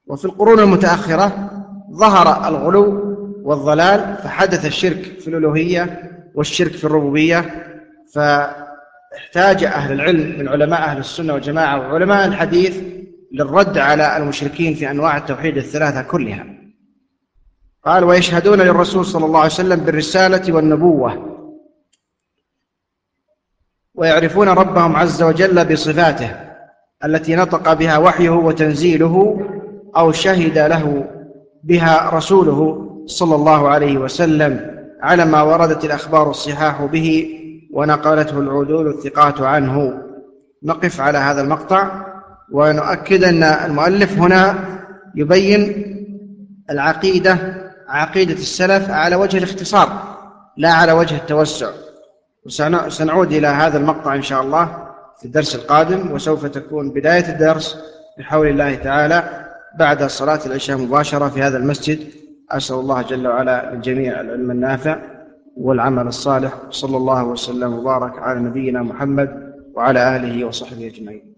وفي القرون المتأخرة ظهر الغلو والضلال فحدث الشرك في الألوهية والشرك في الربوبية فاحتاج أهل العلم من علماء أهل السنة والجماعة وعلماء الحديث للرد على المشركين في أنواع التوحيد الثلاثة كلها. قال ويشهدون للرسول صلى الله عليه وسلم بالرسالة والنبوة ويعرفون ربهم عز وجل بصفاته التي نطق بها وحيه وتنزيله أو شهد له بها رسوله صلى الله عليه وسلم على ما وردت الأخبار الصحاح به ونقلته العدول الثقات عنه. نقف على هذا المقطع ونؤكد أن المؤلف هنا يبين العقيدة عقيدة السلف على وجه الاختصار لا على وجه التوسع. وسنعود إلى هذا المقطع إن شاء الله في الدرس القادم وسوف تكون بداية الدرس بحول الله تعالى بعد صلاة العشاء مباشرة في هذا المسجد. أسأل الله جل وعلا للجميع العلم النافع والعمل الصالح. صلى الله وسلم وبارك على نبينا محمد وعلى آله وصحبه أجمعين.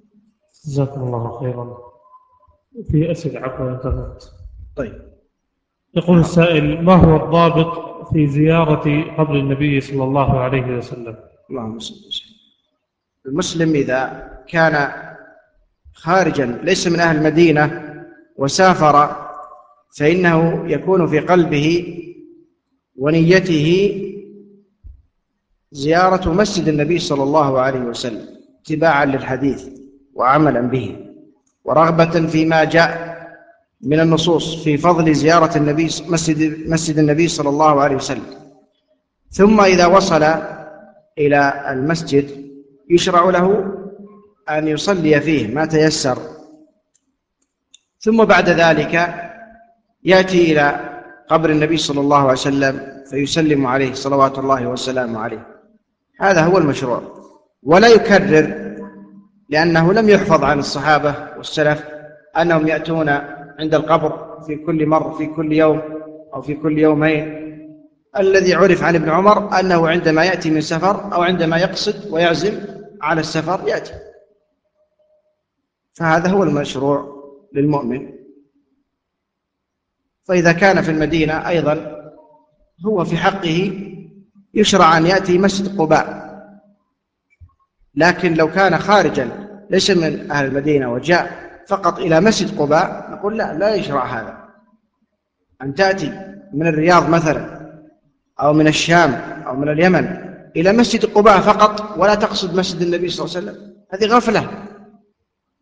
جزاكم الله خيرا. في أسئلة عفوا انتهت طيب. يقول السائل ما هو الضابط في زيارة قبر النبي صلى الله عليه وسلم؟ اللهم صل وسلم. المسلم إذا كان خارجا ليس من أهل المدينة وسافر فإنه يكون في قلبه ونيته زيارة مسجد النبي صلى الله عليه وسلم اتباعا للحديث وعملا به ورغبة فيما جاء من النصوص في فضل زيارة النبي مسجد مسجد النبي صلى الله عليه وسلم. ثم إذا وصل إلى المسجد يشرع له أن يصلي فيه ما تيسر. ثم بعد ذلك يأتي إلى قبر النبي صلى الله عليه وسلم فيسلم عليه صلوات الله وسلامه عليه. هذا هو المشروع. ولا يكرر لأنه لم يحفظ عن الصحابة والسلف أنهم يأتون عند القبر في كل مر في كل يوم أو في كل يومين. الذي عرف عن ابن عمر أنه عندما يأتي من سفر أو عندما يقصد ويعزم على السفر يأتي. فهذا هو المشروع للمؤمن. فإذا كان في المدينة أيضا هو في حقه يشرع أن يأتي مسجد قباء. لكن لو كان خارجا ليس من أهل المدينة وجاء. فقط إلى مسجد قباء نقول لا لا يشرع هذا. أن تأتي من الرياض مثلا أو من الشام أو من اليمن إلى مسجد قباء فقط ولا تقصد مسجد النبي صلى الله عليه وسلم. هذه غفلة.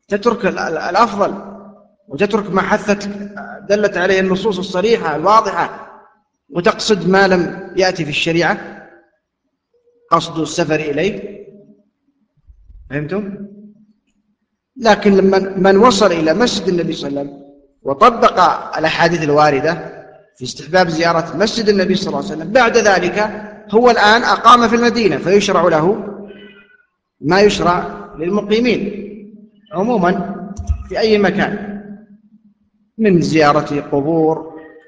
تترك الأفضل وتترك ما حثت دلت عليه النصوص الصريحة الواضحة. وتقصد ما لم يأتي في الشريعة. قصد السفر إليه. فهمتم؟ لكن لما من وصل إلى مسجد النبي صلى الله عليه وسلم وطبق الأحاديث الواردة في استحباب زيارة مسجد النبي صلى الله عليه وسلم بعد ذلك هو الآن أقام في المدينة فيشرع له ما يشرع للمقيمين عموما في أي مكان من زيارة قبور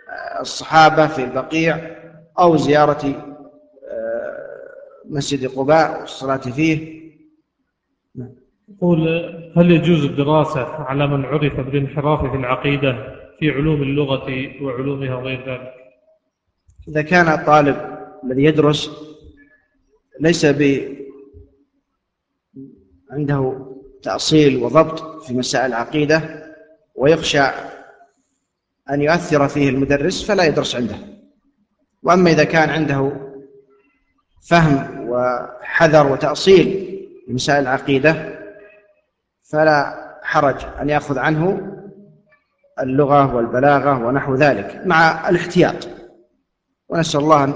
آه، الصحابة في البقيع أو زيارة آه، مسجد قباء والصلاة فيه. يقول هل يجوز الدراسة على من عرف بالانحراف في العقيدة في علوم اللغة وعلومها وغير ذلك؟ إذا كان الطالب الذي يدرس ليس ب عنده تأصيل وضبط في مسائل العقيدة ويخشى أن يؤثر فيه المدرس فلا يدرس عنده. وأما إذا كان عنده فهم وحذر وتأصيل لمسائل العقيدة فلا حرج أن يأخذ عنه اللغة والبلاغة ونحو ذلك مع الاحتياط. ونسأل الله أن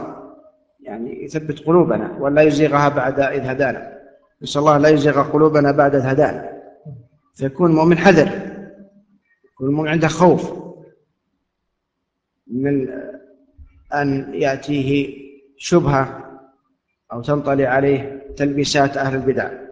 يعني يثبت قلوبنا ولا يزيغها بعد إذ هدانا. نسأل الله لا يزيغ قلوبنا بعد إذ هدانا. فيكون مؤمن حذر يكون مؤمن عنده خوف من أن يأتيه شبهة أو تنطلي عليه تلبيسات أهل البدع.